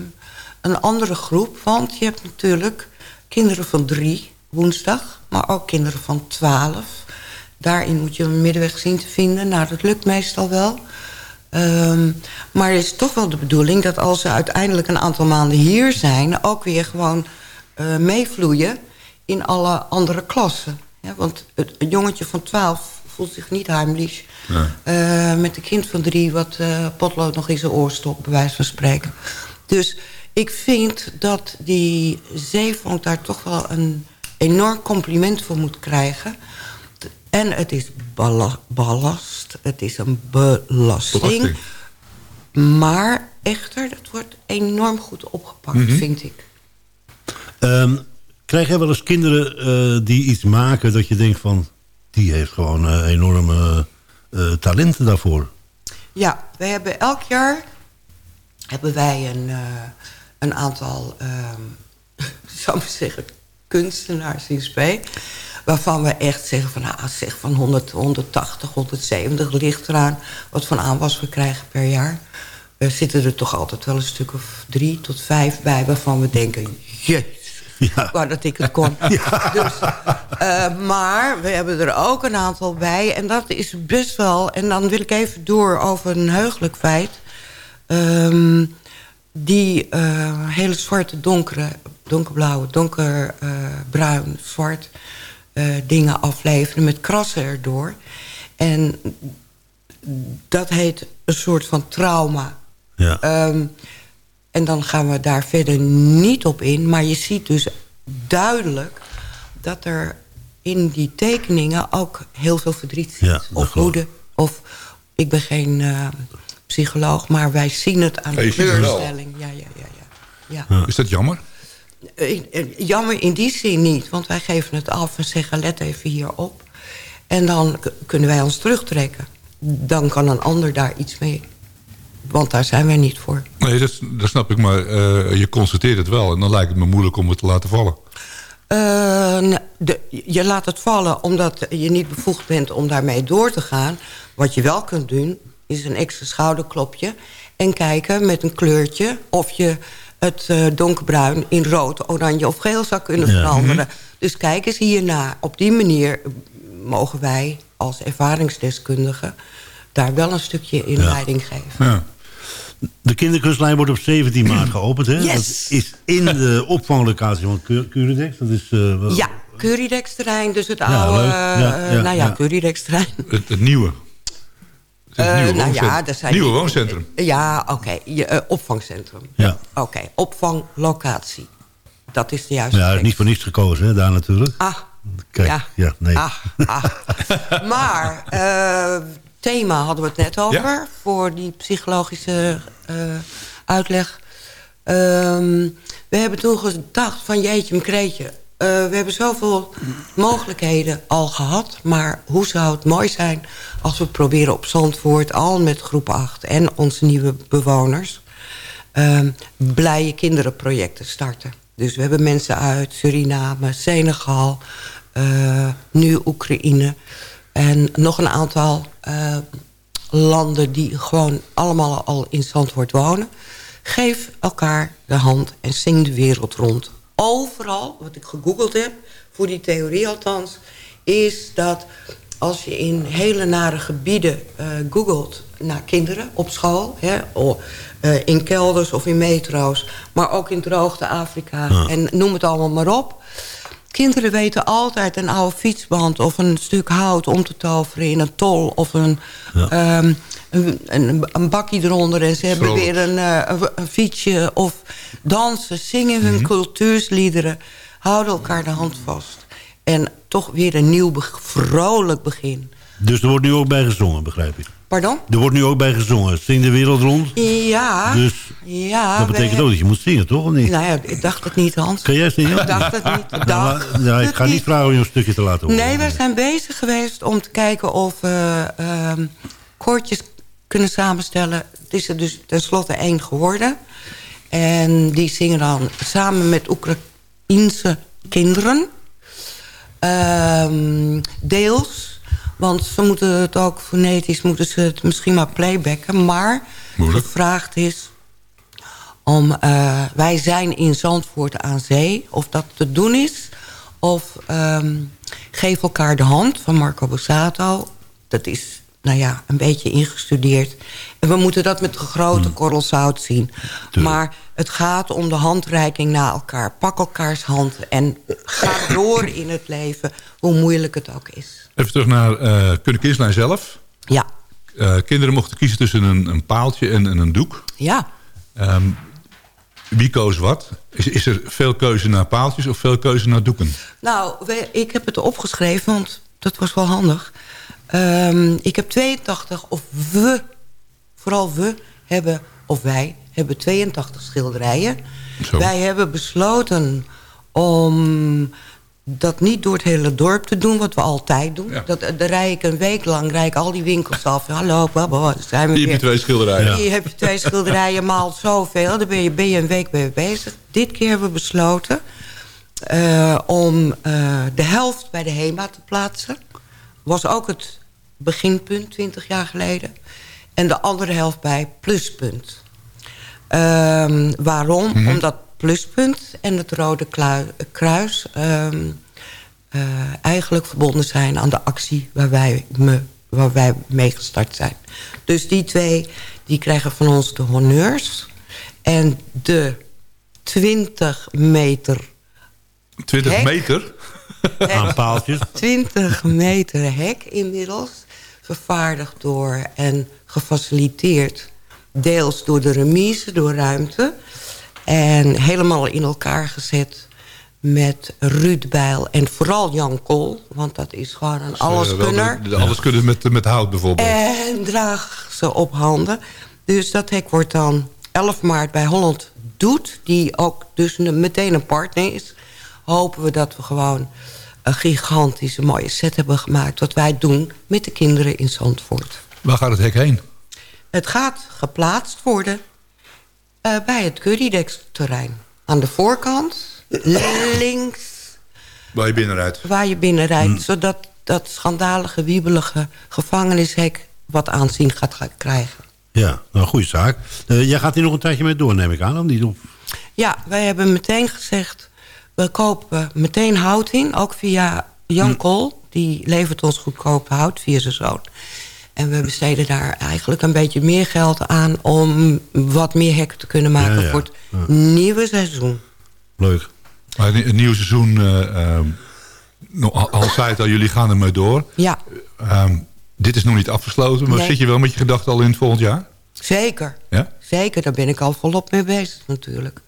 een andere groep. Want je hebt natuurlijk kinderen van drie woensdag, maar ook kinderen van twaalf. Daarin moet je een middenweg zien te vinden. Nou, dat lukt meestal wel. Ehm, maar het is toch wel de bedoeling dat als ze uiteindelijk een aantal maanden hier zijn... ook weer gewoon eh, meevloeien in alle andere klassen. Ja, want het jongetje van 12 voelt zich niet heimlich... eh, met een kind van drie wat eh, potlood nog in zijn oor stopt... bij wijze van spreken. Dus ik vind dat die zeevonk daar toch wel een enorm compliment voor moet krijgen... En het is balla- ballast, het is een belasting. Belasting. Maar echter, dat wordt enorm goed opgepakt, Mhm. vind ik. Ehm, krijg jij wel eens kinderen eh, die iets maken dat je denkt van... die heeft gewoon eh, enorme eh, talenten daarvoor? Ja, wij hebben elk jaar hebben wij een, eh, een aantal, ehm zou ik maar zeggen, kunstenaars in spe. Waarvan we echt zeggen van, nou, zeg van 100, 180, 170 ligt eraan. Wat van aanwas we krijgen per jaar. Er zitten er toch altijd wel een stuk of drie tot vijf bij waarvan we denken, jezus. Waar dat ik het kon. Dus, eh, maar we hebben er ook een aantal bij. En dat is best wel... En dan wil ik even door over een heugelijk feit. Ehm, die eh, hele zwarte, donkere, donkerblauwe, donkerbruin, zwart eh, dingen afleveren met krassen erdoor. En dat heet een soort van trauma. Ja. Ehm, en dan gaan we daar verder niet op in. Maar je ziet dus duidelijk dat er in die tekeningen ook heel veel verdriet zit. Ja, of woede. Of ik ben geen eh, psycholoog, maar wij zien het aan de kleurstelling. Ja, ja, ja, ja. ja. Is dat jammer? Eh, eh, Jammer in die zin niet, want wij geven het af en zeggen let even hierop. En dan kunnen wij ons terugtrekken. Dan kan een ander daar iets mee. Want daar zijn wij niet voor. Nee, dat, dat snap ik, maar eh, je constateert het wel. En dan lijkt het me moeilijk om het te laten vallen. Eh, nee, de, je laat het vallen omdat je niet bevoegd bent om daarmee door te gaan. Wat je wel kunt doen, is een extra schouderklopje. En kijken met een kleurtje of je het eh, donkerbruin in rood, oranje of geel zou kunnen Ja. veranderen. Dus kijk eens hierna. Op die manier mogen wij als ervaringsdeskundigen... daar wel een stukje inleiding geven. Ja. De kinderkunstlijn wordt op 17 maart geopend. Hè? Yes. Dat is in de opvanglocatie van Cur- Curidex. Dat is, eh, Ja, Curidex-terrein, dus het Ja, oude... Ja, eh, ja, nou ja, ja. Curidex-terrein. Het, het nieuwe. Het is Eh, nieuwe nou ja, wooncentrum. er zijn Nieuwe die- wooncentrum. Ja, oké. je, opvangcentrum. Ja. Oké, opvanglocatie. Dat is de juiste Ja, tekst. niet voor niets gekozen, hè, daar natuurlijk. Ah, Kijk, ja. ja, nee. ah, ah. maar eh, thema hadden we het net over. Ja. Voor die psychologische eh, uitleg. Ehm, we hebben toen gedacht van jeetje mkreetje. eh we hebben zoveel mogelijkheden al gehad. Maar hoe zou het mooi zijn als we proberen op Zandvoort... al met groep 8 en onze nieuwe bewoners... ehm, blije kinderenprojecten starten. Dus we hebben mensen uit Suriname, Senegal, eh, nu Oekraïne... en nog een aantal eh, landen die gewoon allemaal al in Zandvoort wonen. Geef elkaar de hand en zing de wereld rond. Overal, wat ik gegoogeld heb, voor die theorie althans... is dat als je in hele nare gebieden eh, googelt naar kinderen op school... Hè, o- eh, in kelders of in metro's, maar ook in droogte Afrika... Ja. en noem het allemaal maar op... Kinderen weten altijd een oude fietsband of een stuk hout om te toveren in een tol of een, ehm, een, een, een bakje eronder. En ze hebben weer een, eh, een, een fietsje of dansen, zingen hun cultuursliederen. Houden elkaar de hand vast. En toch weer een nieuw, vrolijk begin. Dus er wordt nu ook bij gezongen, begrijp ik. Pardon? Er wordt nu ook bij gezongen. Zing de wereld rond. Ja, Dus ja. dat betekent ook dat je moet zingen, toch? Of niet? Nou ja, ik dacht het niet, Hans. Kan jij zingen? Ik dacht het niet. Ik dacht ik ga niet vragen om je een stukje te laten horen. Nee, we zijn bezig geweest om te kijken of we ehm, koortjes kunnen samenstellen. Het is er dus tenslotte één geworden. En die zingen dan samen met Oekraïense kinderen. Ehm, deels. Want ze moeten het ook fonetisch, moeten ze het misschien maar playbacken. Maar gevraagd is om... eh, wij zijn in Zandvoort aan zee. Of dat te doen is. Of ehm, geef elkaar de hand van Marco Borsato. Dat is, nou ja, een beetje ingestudeerd. En we moeten dat met grote korrels zout zien. Maar het gaat om de handreiking naar elkaar. Pak elkaars hand en ga door in het leven. Hoe moeilijk het ook is. Even terug naar eh Kunnen Kinstlijn zelf. Ja. Eh, kinderen mochten kiezen tussen een, een paaltje en, en een doek. Ja. Ehm, wie koos wat? Is, is er veel keuze naar paaltjes of veel keuze naar doeken? Nou, ik heb het opgeschreven, want dat was wel handig. Ehm, ik heb 82, of we, vooral we, hebben, of wij, hebben 82 schilderijen. Wij hebben besloten om dat niet door het hele dorp te doen, wat we altijd doen. Dat, daar rij ik een week lang, rij ik al die winkels af. Hallo, daar zijn we Hier heb weer. je twee schilderijen. Hier heb je twee schilderijen, maal zoveel. Daar ben je, ben je een week mee bezig. Dit keer hebben we besloten eh, om eh, de helft bij de HEMA te plaatsen. Was ook het beginpunt, 20 jaar geleden. En de andere helft bij Pluspunt. Ehm, waarom? Mhm. Omdat Pluspunt en het Rode Kruis... ehm, eh, eigenlijk verbonden zijn aan de actie waar wij, me, waar wij mee gestart zijn. Dus die twee die krijgen van ons de honneurs. En de 20 meter 20 Hek. meter? Aan paaltjes. 20 meter hek inmiddels. Vervaardigd door en gefaciliteerd. Deels door de remise, door ruimte. En helemaal in elkaar gezet met Ruud Bijl en vooral Jan Kool. Want dat is gewoon een alleskunner. Eh, wel de- de alleskunner met, met hout bijvoorbeeld. En draag ze op handen. Dus dat hek wordt dan 11 maart bij Holland Doet. Die ook dus een- meteen een partner is. Hopen we dat we gewoon een gigantische mooie set hebben gemaakt. Wat wij doen met de kinderen in Zandvoort. Waar gaat het hek heen? Het gaat geplaatst worden eh, bij het Currydex-terrein. Aan de voorkant, links, Waar je binnenuit. waar je binnenrijdt. Zodat dat schandalige, wiebelige gevangenishek wat aanzien gaat ga- krijgen. Ja, nou, goede zaak. Eh, jij gaat hier nog een tijdje mee door, neem ik aan, of niet? Of- Ja, wij hebben meteen gezegd... we kopen meteen hout in, ook via Jan Kool. Die levert ons goedkoop hout via zijn zoon. En we besteden daar eigenlijk een beetje meer geld aan... om wat meer hekken te kunnen maken Ja, ja. voor het Ja. nieuwe seizoen. Leuk. Maar een, een nieuw seizoen, eh, ehm, al, zei het al, jullie gaan ermee door. Ja, Ehm, dit is nog niet afgesloten, maar Nee. zit je wel met je gedachten al in het volgend jaar? zeker. Ja? Zeker, daar ben ik al volop mee bezig natuurlijk.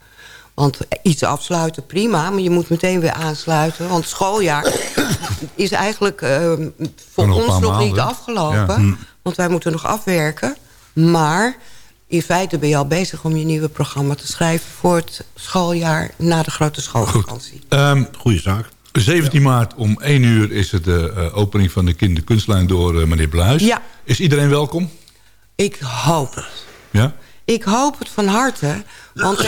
Want iets afsluiten, prima, maar je moet meteen weer aansluiten. Want schooljaar is eigenlijk eh, voor nog ons nog niet afgelopen. Ja. Hm. Want wij moeten nog afwerken. Maar in feite ben je al bezig om je nieuwe programma te schrijven... voor het schooljaar na de grote schoolvakantie. Ehm, Goeie zaak. 17 maart om 1 uur is het de eh, opening van de kinderkunstlijn door eh, meneer Bluis. Ja. Is iedereen welkom? Ik hoop het. Ja? Ik hoop het van harte. Want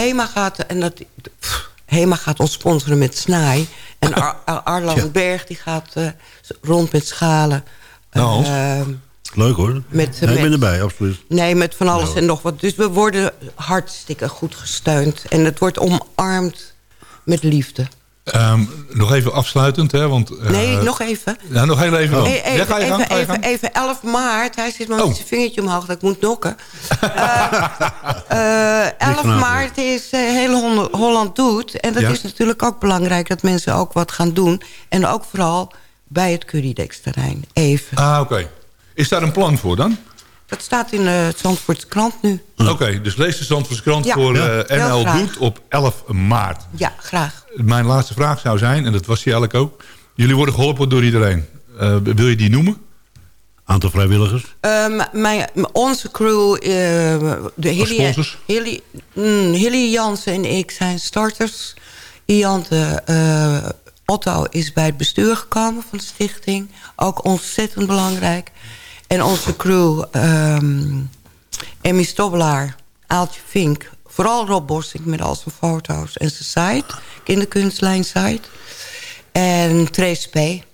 HEMA gaat, en dat, pff, HEMA gaat ons sponsoren met Snaai. En Ar Ar- Arland Berg die gaat eh, rond met schalen. Nou, Hans. Eh, Leuk hoor. Met- Ja, ik ben met- erbij, absoluut. nee, met van alles Nou. en nog wat. Dus we worden hartstikke goed gesteund. En het wordt omarmd met liefde. Ehm, nog even afsluitend, hè? Want, eh, Nee, nog even. Ja, nog heel even. Ja, even, ga je gang, even, ga je even, gang. even 11 maart. Hij zit maar Oh. met zijn vingertje omhoog dat ik moet nokken. Eh, eh, 11 vanavond. maart is eh, hele Hon- Holland Doet. En dat Ja. is natuurlijk ook belangrijk dat mensen ook wat gaan doen. En ook vooral bij het Curidex-terrein. Even. Ah, oké. Is daar een plan voor dan? Dat staat in de Zandvoortse krant nu. Oké, dus lees de Zandvoortse krant Ja. voor Ja. eh, NL graag. Doet op 11 maart. Ja, graag. Mijn laatste vraag zou zijn, en dat was die eigenlijk ook... jullie worden geholpen door iedereen. Eh, wil je die noemen? Aantal vrijwilligers. Ehm, mijn, onze crew, eh, de Hilly, sponsors? Hilly, mm, Hilly Jansen en ik zijn starters. Iante eh, Otto is bij het bestuur gekomen van de stichting. Ook ontzettend belangrijk. En onze crew, ehm Emmy Stobbelaar, Aaltje Vink... vooral Rob Borsink met al zijn foto's en zijn site. Kinderkunstlijn site. En Trace P.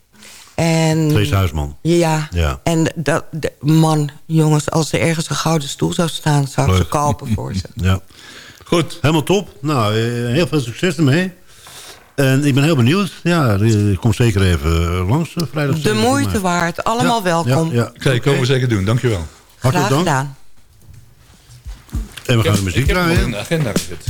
En, Trace Huisman. Ja, Ja. en dat, de- man, jongens, als er ergens een gouden stoel zou staan... zou ik ze kopen voor ze. Ja. Goed. Helemaal top. Nou, eh, heel veel succes ermee. En ik ben heel benieuwd. Ja, ik kom zeker even eh, langs eh, vrijdag. De 17 moeite waard, allemaal Ja, welkom. Ja, ja. Oké, komen we zeker doen. Dankjewel. Hartelijk Graag dank. gedaan. En we gaan de muziek draaien. in de agenda gezet.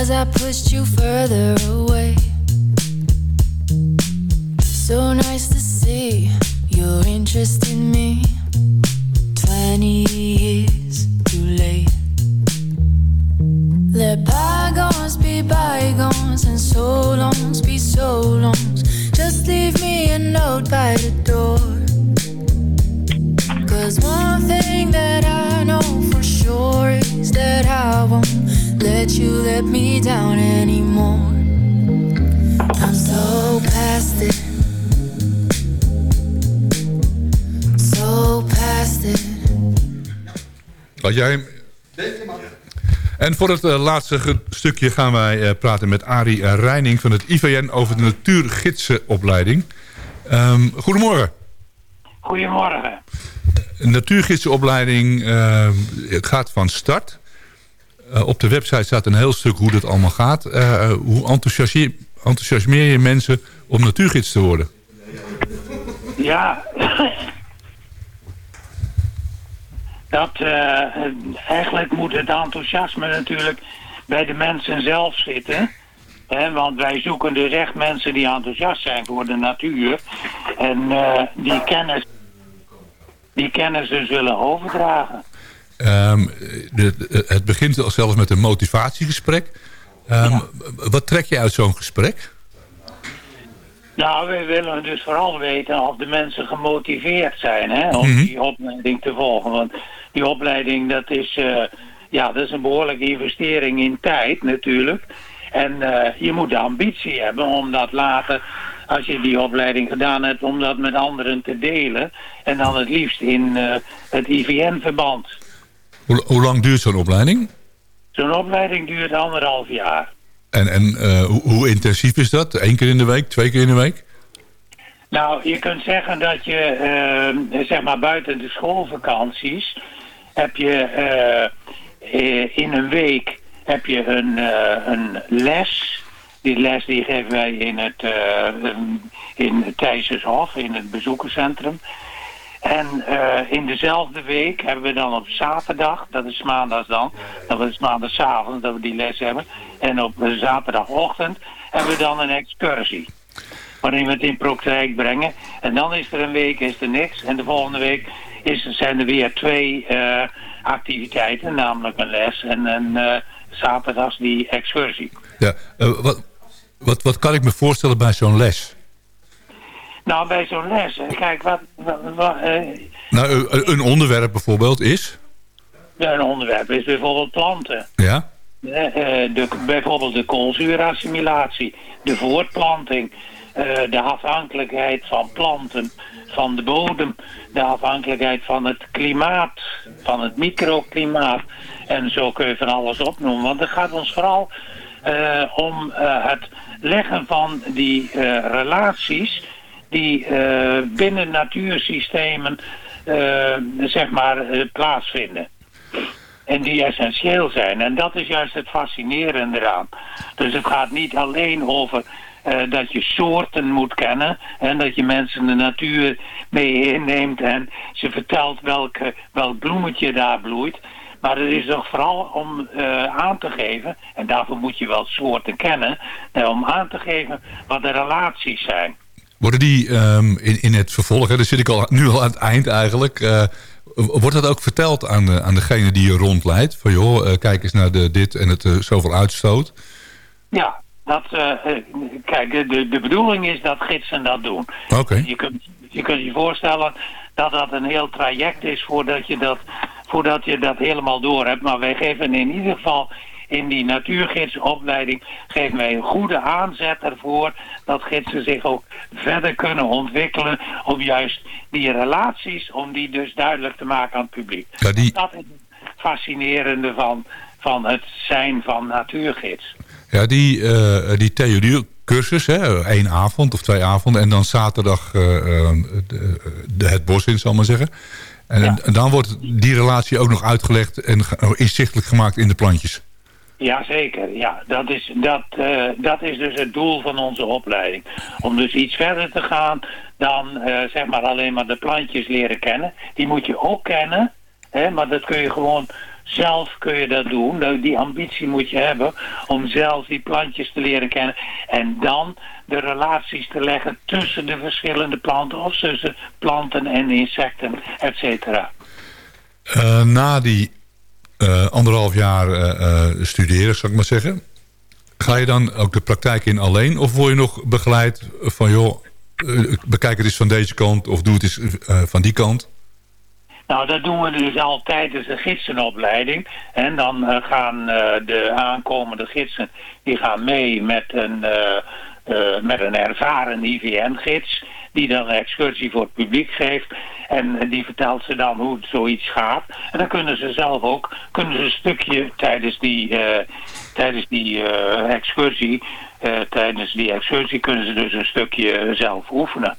Because I pushed you further away? So nice to see your interest in me. 20 years too late. Let bygones be bygones and so longs be so longs. Just leave me a note by the door. Cause one thing let me down anymore. I'm so past it. So past it. Had jij hem? En voor het eh, laatste stukje gaan wij eh, praten met Arie eh, Reining van het IVN over de natuurgidsenopleiding. Ehm, goedemorgen. Goedemorgen. Natuurgidsenopleiding eh, het gaat van start. Eh, op de website staat een heel stuk hoe dat allemaal gaat. Eh, hoe enthousiasmeer, je mensen om natuurgids te worden? Ja. Dat, eh, eigenlijk moet het enthousiasme natuurlijk bij de mensen zelf zitten. Hè, want wij zoeken dus echt mensen die enthousiast zijn voor de natuur. En eh, die kennis die kennis dus willen overdragen. Ehm, de, de- het begint al zelfs met een motivatiegesprek. Ehm, Wat trek je uit zo'n gesprek? Nou, we willen dus vooral weten of de mensen gemotiveerd zijn hè, om Mhm. die opleiding te volgen. Want die opleiding, dat is, eh, ja, dat is een behoorlijke investering in tijd natuurlijk. En eh, je moet de ambitie hebben om dat later, als je die opleiding gedaan hebt, om dat met anderen te delen. En dan het liefst in eh, het IVN-verband. Hoe, hoe lang duurt zo'n opleiding? Zo'n opleiding duurt anderhalf jaar. En, en eh, hoe, hoe intensief is dat? Eén keer in de week? Twee keer in de week? Nou, je kunt zeggen dat je, eh, zeg maar buiten de schoolvakanties, heb je eh, in een week heb je een, een les. Die les die geven wij in het, in het Thijssershof, in het bezoekerscentrum. En eh, in dezelfde week hebben we dan op zaterdag, dat is maandags dan, dat is maandagavond dat we die les hebben. En op zaterdagochtend hebben we dan een excursie. Waarin we het in praktijk brengen. En dan is er een week is er niks. En de volgende week is, zijn er weer twee eh, activiteiten. Namelijk een les en een eh, zaterdags die excursie. Ja, wat, wat, wat kan ik me voorstellen bij zo'n les? Nou, bij zo'n les, kijk, wat, wat, wat, eh, Nou, een onderwerp bijvoorbeeld is... een onderwerp is bijvoorbeeld planten. Ja? Eh, eh, de, bijvoorbeeld de koolzuurassimilatie, de voortplanting, de afhankelijkheid van planten, van de bodem, de afhankelijkheid van het klimaat, van het microklimaat. En zo kun je van alles opnoemen. Want het gaat ons vooral om het leggen van die relaties die eh, binnen natuursystemen eh, zeg maar eh, plaatsvinden. En die essentieel zijn. En dat is juist het fascinerende eraan. Dus het gaat niet alleen over dat je soorten moet kennen. En dat je mensen de natuur mee inneemt en ze vertelt welke, welk bloemetje daar bloeit. Maar het is toch vooral om aan te geven, en daarvoor moet je wel soorten kennen, om aan te geven wat de relaties zijn. Worden die ehm, in, in het vervolg, hè, daar zit ik al, nu al aan het eind eigenlijk... eh, wordt dat ook verteld aan, de, aan degene die je rondleidt? Van joh, eh, kijk eens naar de, dit en het eh, zoveel uitstoot. Ja, dat, kijk, de, de, de bedoeling is dat gidsen dat doen. Oké. Je, kunt, je kunt je voorstellen dat dat een heel traject is voordat je dat, voordat je dat helemaal door hebt. Maar wij geven in ieder geval in die natuurgidsopleiding geven wij een goede aanzet ervoor dat gidsen zich ook verder kunnen ontwikkelen om juist die relaties, om die dus duidelijk te maken aan het publiek. Ja, die- Dat is het fascinerende van, van het zijn van natuurgids. Ja, die, eh die theoriecursus, hè, één avond of twee avonden... en dan zaterdag eh, eh, de, de- het bos in, zal ik maar zeggen. En, en dan wordt die relatie ook nog uitgelegd en inzichtelijk gemaakt in de plantjes. Jazeker, ja. Dat is, dat, eh, dat is dus het doel van onze opleiding. Om dus iets verder te gaan dan eh, zeg maar alleen maar de plantjes leren kennen. Die moet je ook kennen, hè, maar dat kun je gewoon zelf kun je dat doen. Nou, Die ambitie moet je hebben om zelf die plantjes te leren kennen. En dan de relaties te leggen tussen de verschillende planten of tussen planten en insecten, et cetera. Eh, na die eh, anderhalf jaar eh, eh, studeren, zal ik maar zeggen... ga je dan ook de praktijk in alleen... of word je nog begeleid van... joh, bekijk het eens van deze kant... of doe het eens van die kant? Nou, dat doen we dus al tijdens de gidsenopleiding. En dan gaan de aankomende gidsen die gaan mee met een, met een ervaren IVN-gids... die dan een excursie voor het publiek geeft. En die vertelt ze dan hoe het zoiets gaat. En dan kunnen ze zelf ook kunnen ze een stukje tijdens die, eh, tijdens die eh, excursie... eh, tijdens die excursie kunnen ze dus een stukje zelf oefenen.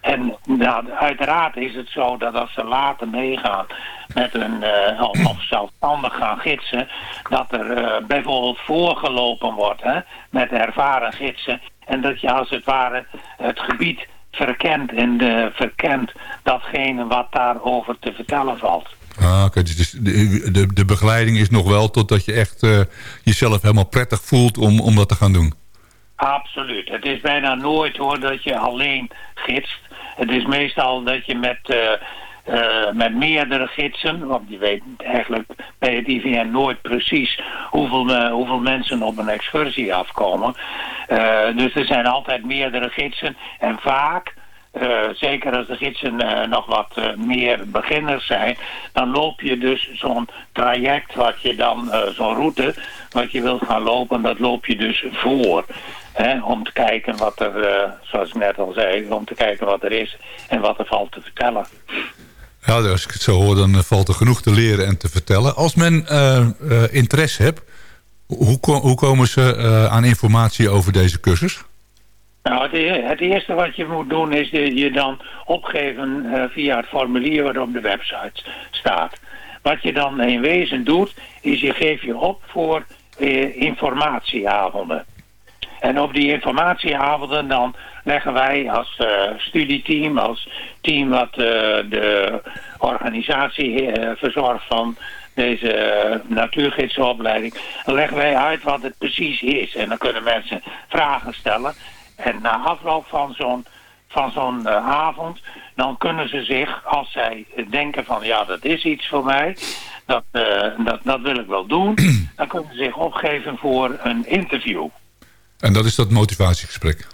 En nou, uiteraard is het zo dat als ze later meegaan met een, of, zelfstandig gaan gidsen, dat er bijvoorbeeld voorgelopen wordt hè, met ervaren gidsen. En dat je als het ware het gebied verkent en eh, verkent datgene wat daarover te vertellen valt. Ah, oké. Dus de, de, de begeleiding is nog wel totdat je echt eh, jezelf helemaal prettig voelt om, om dat te gaan doen. Absoluut. Het is bijna nooit hoor dat je alleen gidst. Het is meestal dat je met, eh, eh, met meerdere gidsen, want je weet eigenlijk bij het IVN nooit precies hoeveel, eh, hoeveel mensen op een excursie afkomen. Eh, dus er zijn altijd meerdere gidsen en vaak zeker als de gidsen nog wat meer beginners zijn, dan loop je dus zo'n traject wat je dan, zo'n route, wat je wilt gaan lopen, dat loop je dus voor. Om te kijken wat er, zoals ik net al zei, om te kijken wat er is en wat er valt te vertellen. Ja, als ik het zo hoor, dan eh, valt er genoeg te leren en te vertellen. Als men eh, eh, interesse hebt, hoe, hoe komen ze aan informatie over deze cursus? Nou, het, e- eerste wat je moet doen is je, dan opgeven via het formulier wat op de website staat. Wat je dan in wezen doet, is je geeft je op voor informatieavonden. En op die informatieavonden dan leggen wij als eh, studieteam, als team wat eh, de organisatie eh, verzorgt van deze natuurgidsopleiding, leggen wij uit wat het precies is. En dan kunnen mensen vragen stellen. En na afloop van zo'n van zo'n avond, dan kunnen ze zich, als zij denken van ja, dat is iets voor mij, dat, dat, dat wil ik wel doen, dan kunnen ze zich opgeven voor een interview. En dat is dat motivatiegesprek.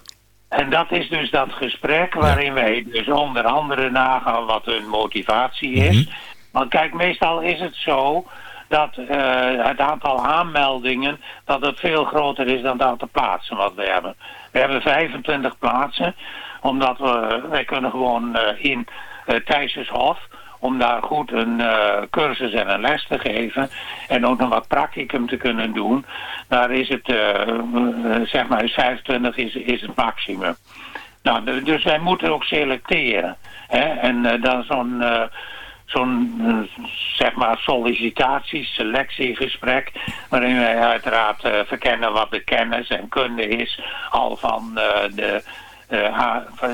En dat is dus dat gesprek waarin wij dus onder andere nagaan wat hun motivatie is. Want kijk, meestal is het zo dat eh, het aantal aanmeldingen dat het veel groter is dan het aantal plaatsen wat we hebben. We hebben 25 plaatsen, omdat we, wij kunnen gewoon eh, in uh, Thijssershof om daar goed een eh, cursus en een les te geven en ook nog wat practicum te kunnen doen. Daar is het, eh, eh, zeg maar, 25 is, is het maximum. Nou, dus wij moeten ook selecteren. Hè? En dan zo'n zo'n zeg maar sollicitatie, selectiegesprek, waarin wij uiteraard verkennen wat de kennis en kunde is al van de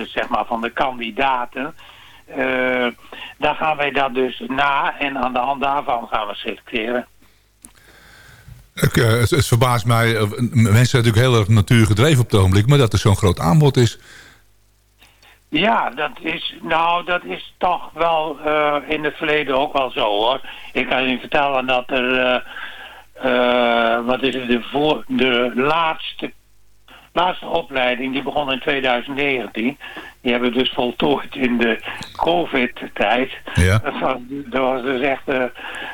zeg maar van de kandidaten. Eh, dan gaan wij dat dus na en aan de hand daarvan gaan we selecteren. Ik, eh, het, het verbaast mij, eh, mensen zijn natuurlijk heel erg natuurgedreven op het ogenblik... maar dat er zo'n groot aanbod is. Ja, dat is, nou, dat is toch wel in het verleden ook wel zo hoor. Ik kan je vertellen dat er, wat is het, de, voor, de laatste, laatste opleiding, die begon in 2019. Die hebben we dus voltooid in de COVID-tijd. Ja. Dat, was, dat was dus echt eh,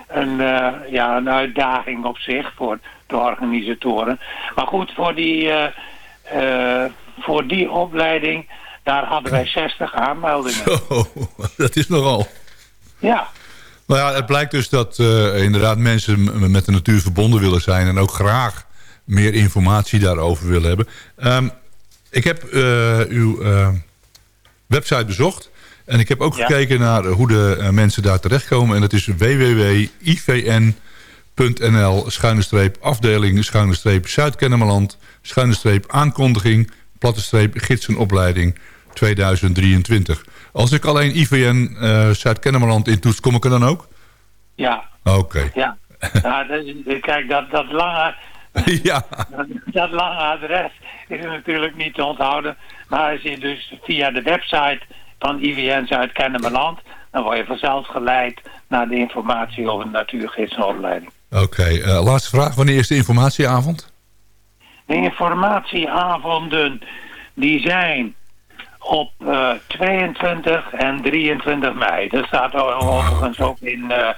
een, eh, ja, een uitdaging op zich voor de organisatoren. Maar goed, voor die, eh, voor die opleiding, daar hadden wij 60 aanmeldingen. Zo, dat is nogal. Ja. Nou ja, het blijkt dus dat inderdaad mensen met de natuur verbonden willen zijn... en ook graag meer informatie daarover willen hebben. Ehm, ik heb eh, uw eh, website bezocht... en ik heb ook Ja. gekeken naar hoe de eh, mensen daar terechtkomen... en dat is www.ivn.nl schuine streep afdeling schuine streep Zuid-Kennemerland... schuine streep aankondiging platte streep gidsenopleiding 2023. Als ik alleen IVN eh Zuid-Kennemerland intoets, kom ik er dan ook? Ja, Oké. ja. ja dat kijk, dat, dat lange... ja. Dat, dat lange adres is natuurlijk niet te onthouden. Maar als je dus via de website van IVN Zuid-Kennemerland... dan word je vanzelf geleid naar de informatie over de natuurgidsenopleiding. Oké, eh, laatste vraag. Wanneer is de informatieavond? De informatieavonden die zijn op eh, 22 en 23 mei. Dat staat overigens ook in, eh,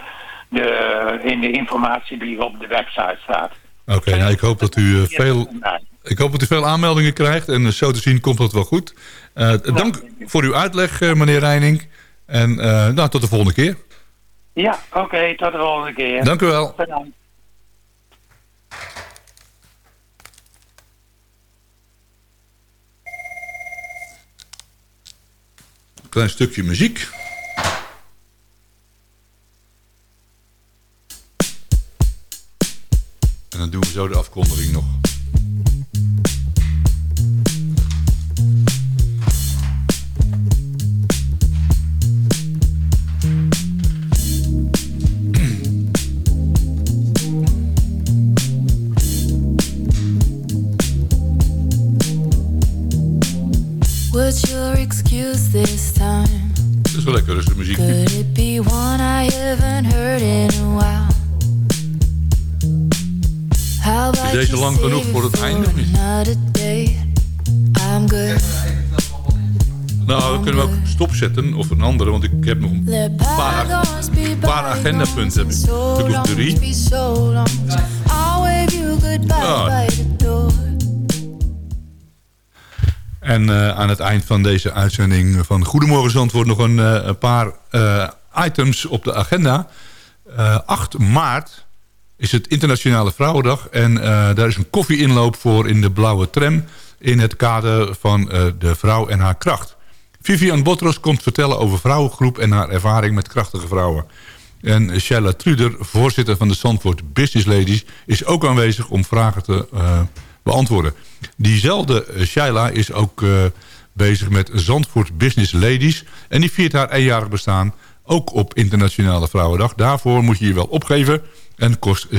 de, in de informatie die op de website staat. Oké, nou, ik hoop dat u eh, veel... Ik hoop dat u veel aanmeldingen krijgt en zo te zien komt dat wel goed. Eh, dank voor uw uitleg, eh, meneer Reining. En nou, tot de volgende keer. Ja, oké, tot de volgende keer. Dank u wel. Bedankt. klein stukje muziek. En dan doen we zo de afkondiging nog. What's your excuse this time? Dat is wel lekker rustig muziek. Could it be one I haven't heard in a while? Deze lang genoeg voor het einde niet? Nou, we kunnen hem ook stopzetten of een andere, want ik heb nog een paar, een agendapunten. Heb ik. nog long, drie. En eh, aan het eind van deze uitzending van Goedemorgen Zandvoort... nog een, eh, paar eh, items op de agenda. Eh, 8 maart is het Internationale Vrouwendag... en eh, daar is een koffieinloop voor in de blauwe tram... in het kader van eh, de vrouw en haar kracht. Vivian Botros komt vertellen over vrouwengroep... en haar ervaring met krachtige vrouwen. En Sheila Truder, voorzitter van de Zandvoort Business Ladies... is ook aanwezig om vragen te eh, beantwoorden. Diezelfde Sheila is ook bezig met Zandvoort Business Ladies... en die viert haar eenjarig bestaan ook op Internationale Vrouwendag. Daarvoor moet je je wel opgeven en kost 17,50.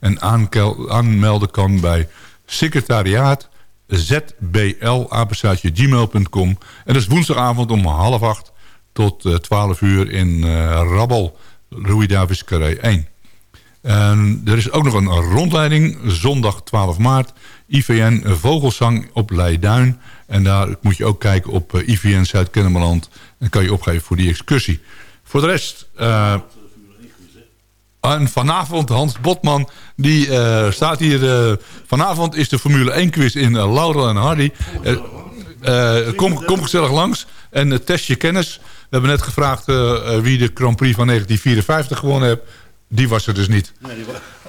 En aanmelden kan bij secretariaat zbl-gmail.com. En dat is woensdagavond om half acht tot eh, 12 uur in eh, Rabbel, Louis Davis Carré 1. En er is ook nog een rondleiding, zondag 12 maart. IVN Vogelsang op Leiduin. En daar moet je ook kijken op eh, IVN Zuid-Kennemerland. En kan je opgeven voor die excursie. Voor de rest... en vanavond, Hans Botman, die eh, staat hier... eh, vanavond is de Formule 1 quiz in eh, Laurel en Hardy. Kom, kom gezellig langs en test je kennis. We hebben net gevraagd wie de Grand Prix van 1954 gewonnen heeft. Die was er dus niet.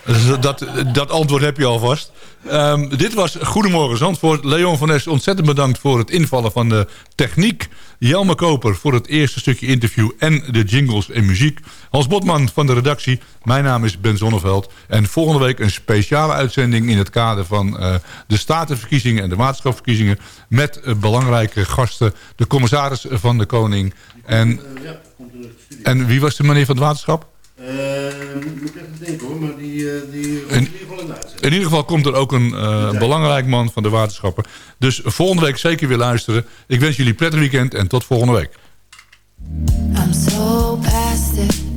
Dus dat, dat antwoord heb je alvast. Ehm, dit was Goedemorgen Zandvoort. Leon van Nes, ontzettend bedankt voor het invallen van de techniek. Jelme Koper voor het eerste stukje interview en de jingles en muziek. Hans Botman van de redactie. Mijn naam is Ben Zonneveld. En volgende week een speciale uitzending in het kader van eh, de statenverkiezingen en de waterschapsverkiezingen. Met eh, belangrijke gasten. De commissaris van de Koning. En, en wie was de meneer van het waterschap? Eh, moet ik even denken hoor, maar die, eh, die In, in ieder geval komt er ook een eh, belangrijk man van de waterschappen. Dus volgende week zeker weer luisteren. Ik wens jullie een prettig weekend en tot volgende week. I'm so past it.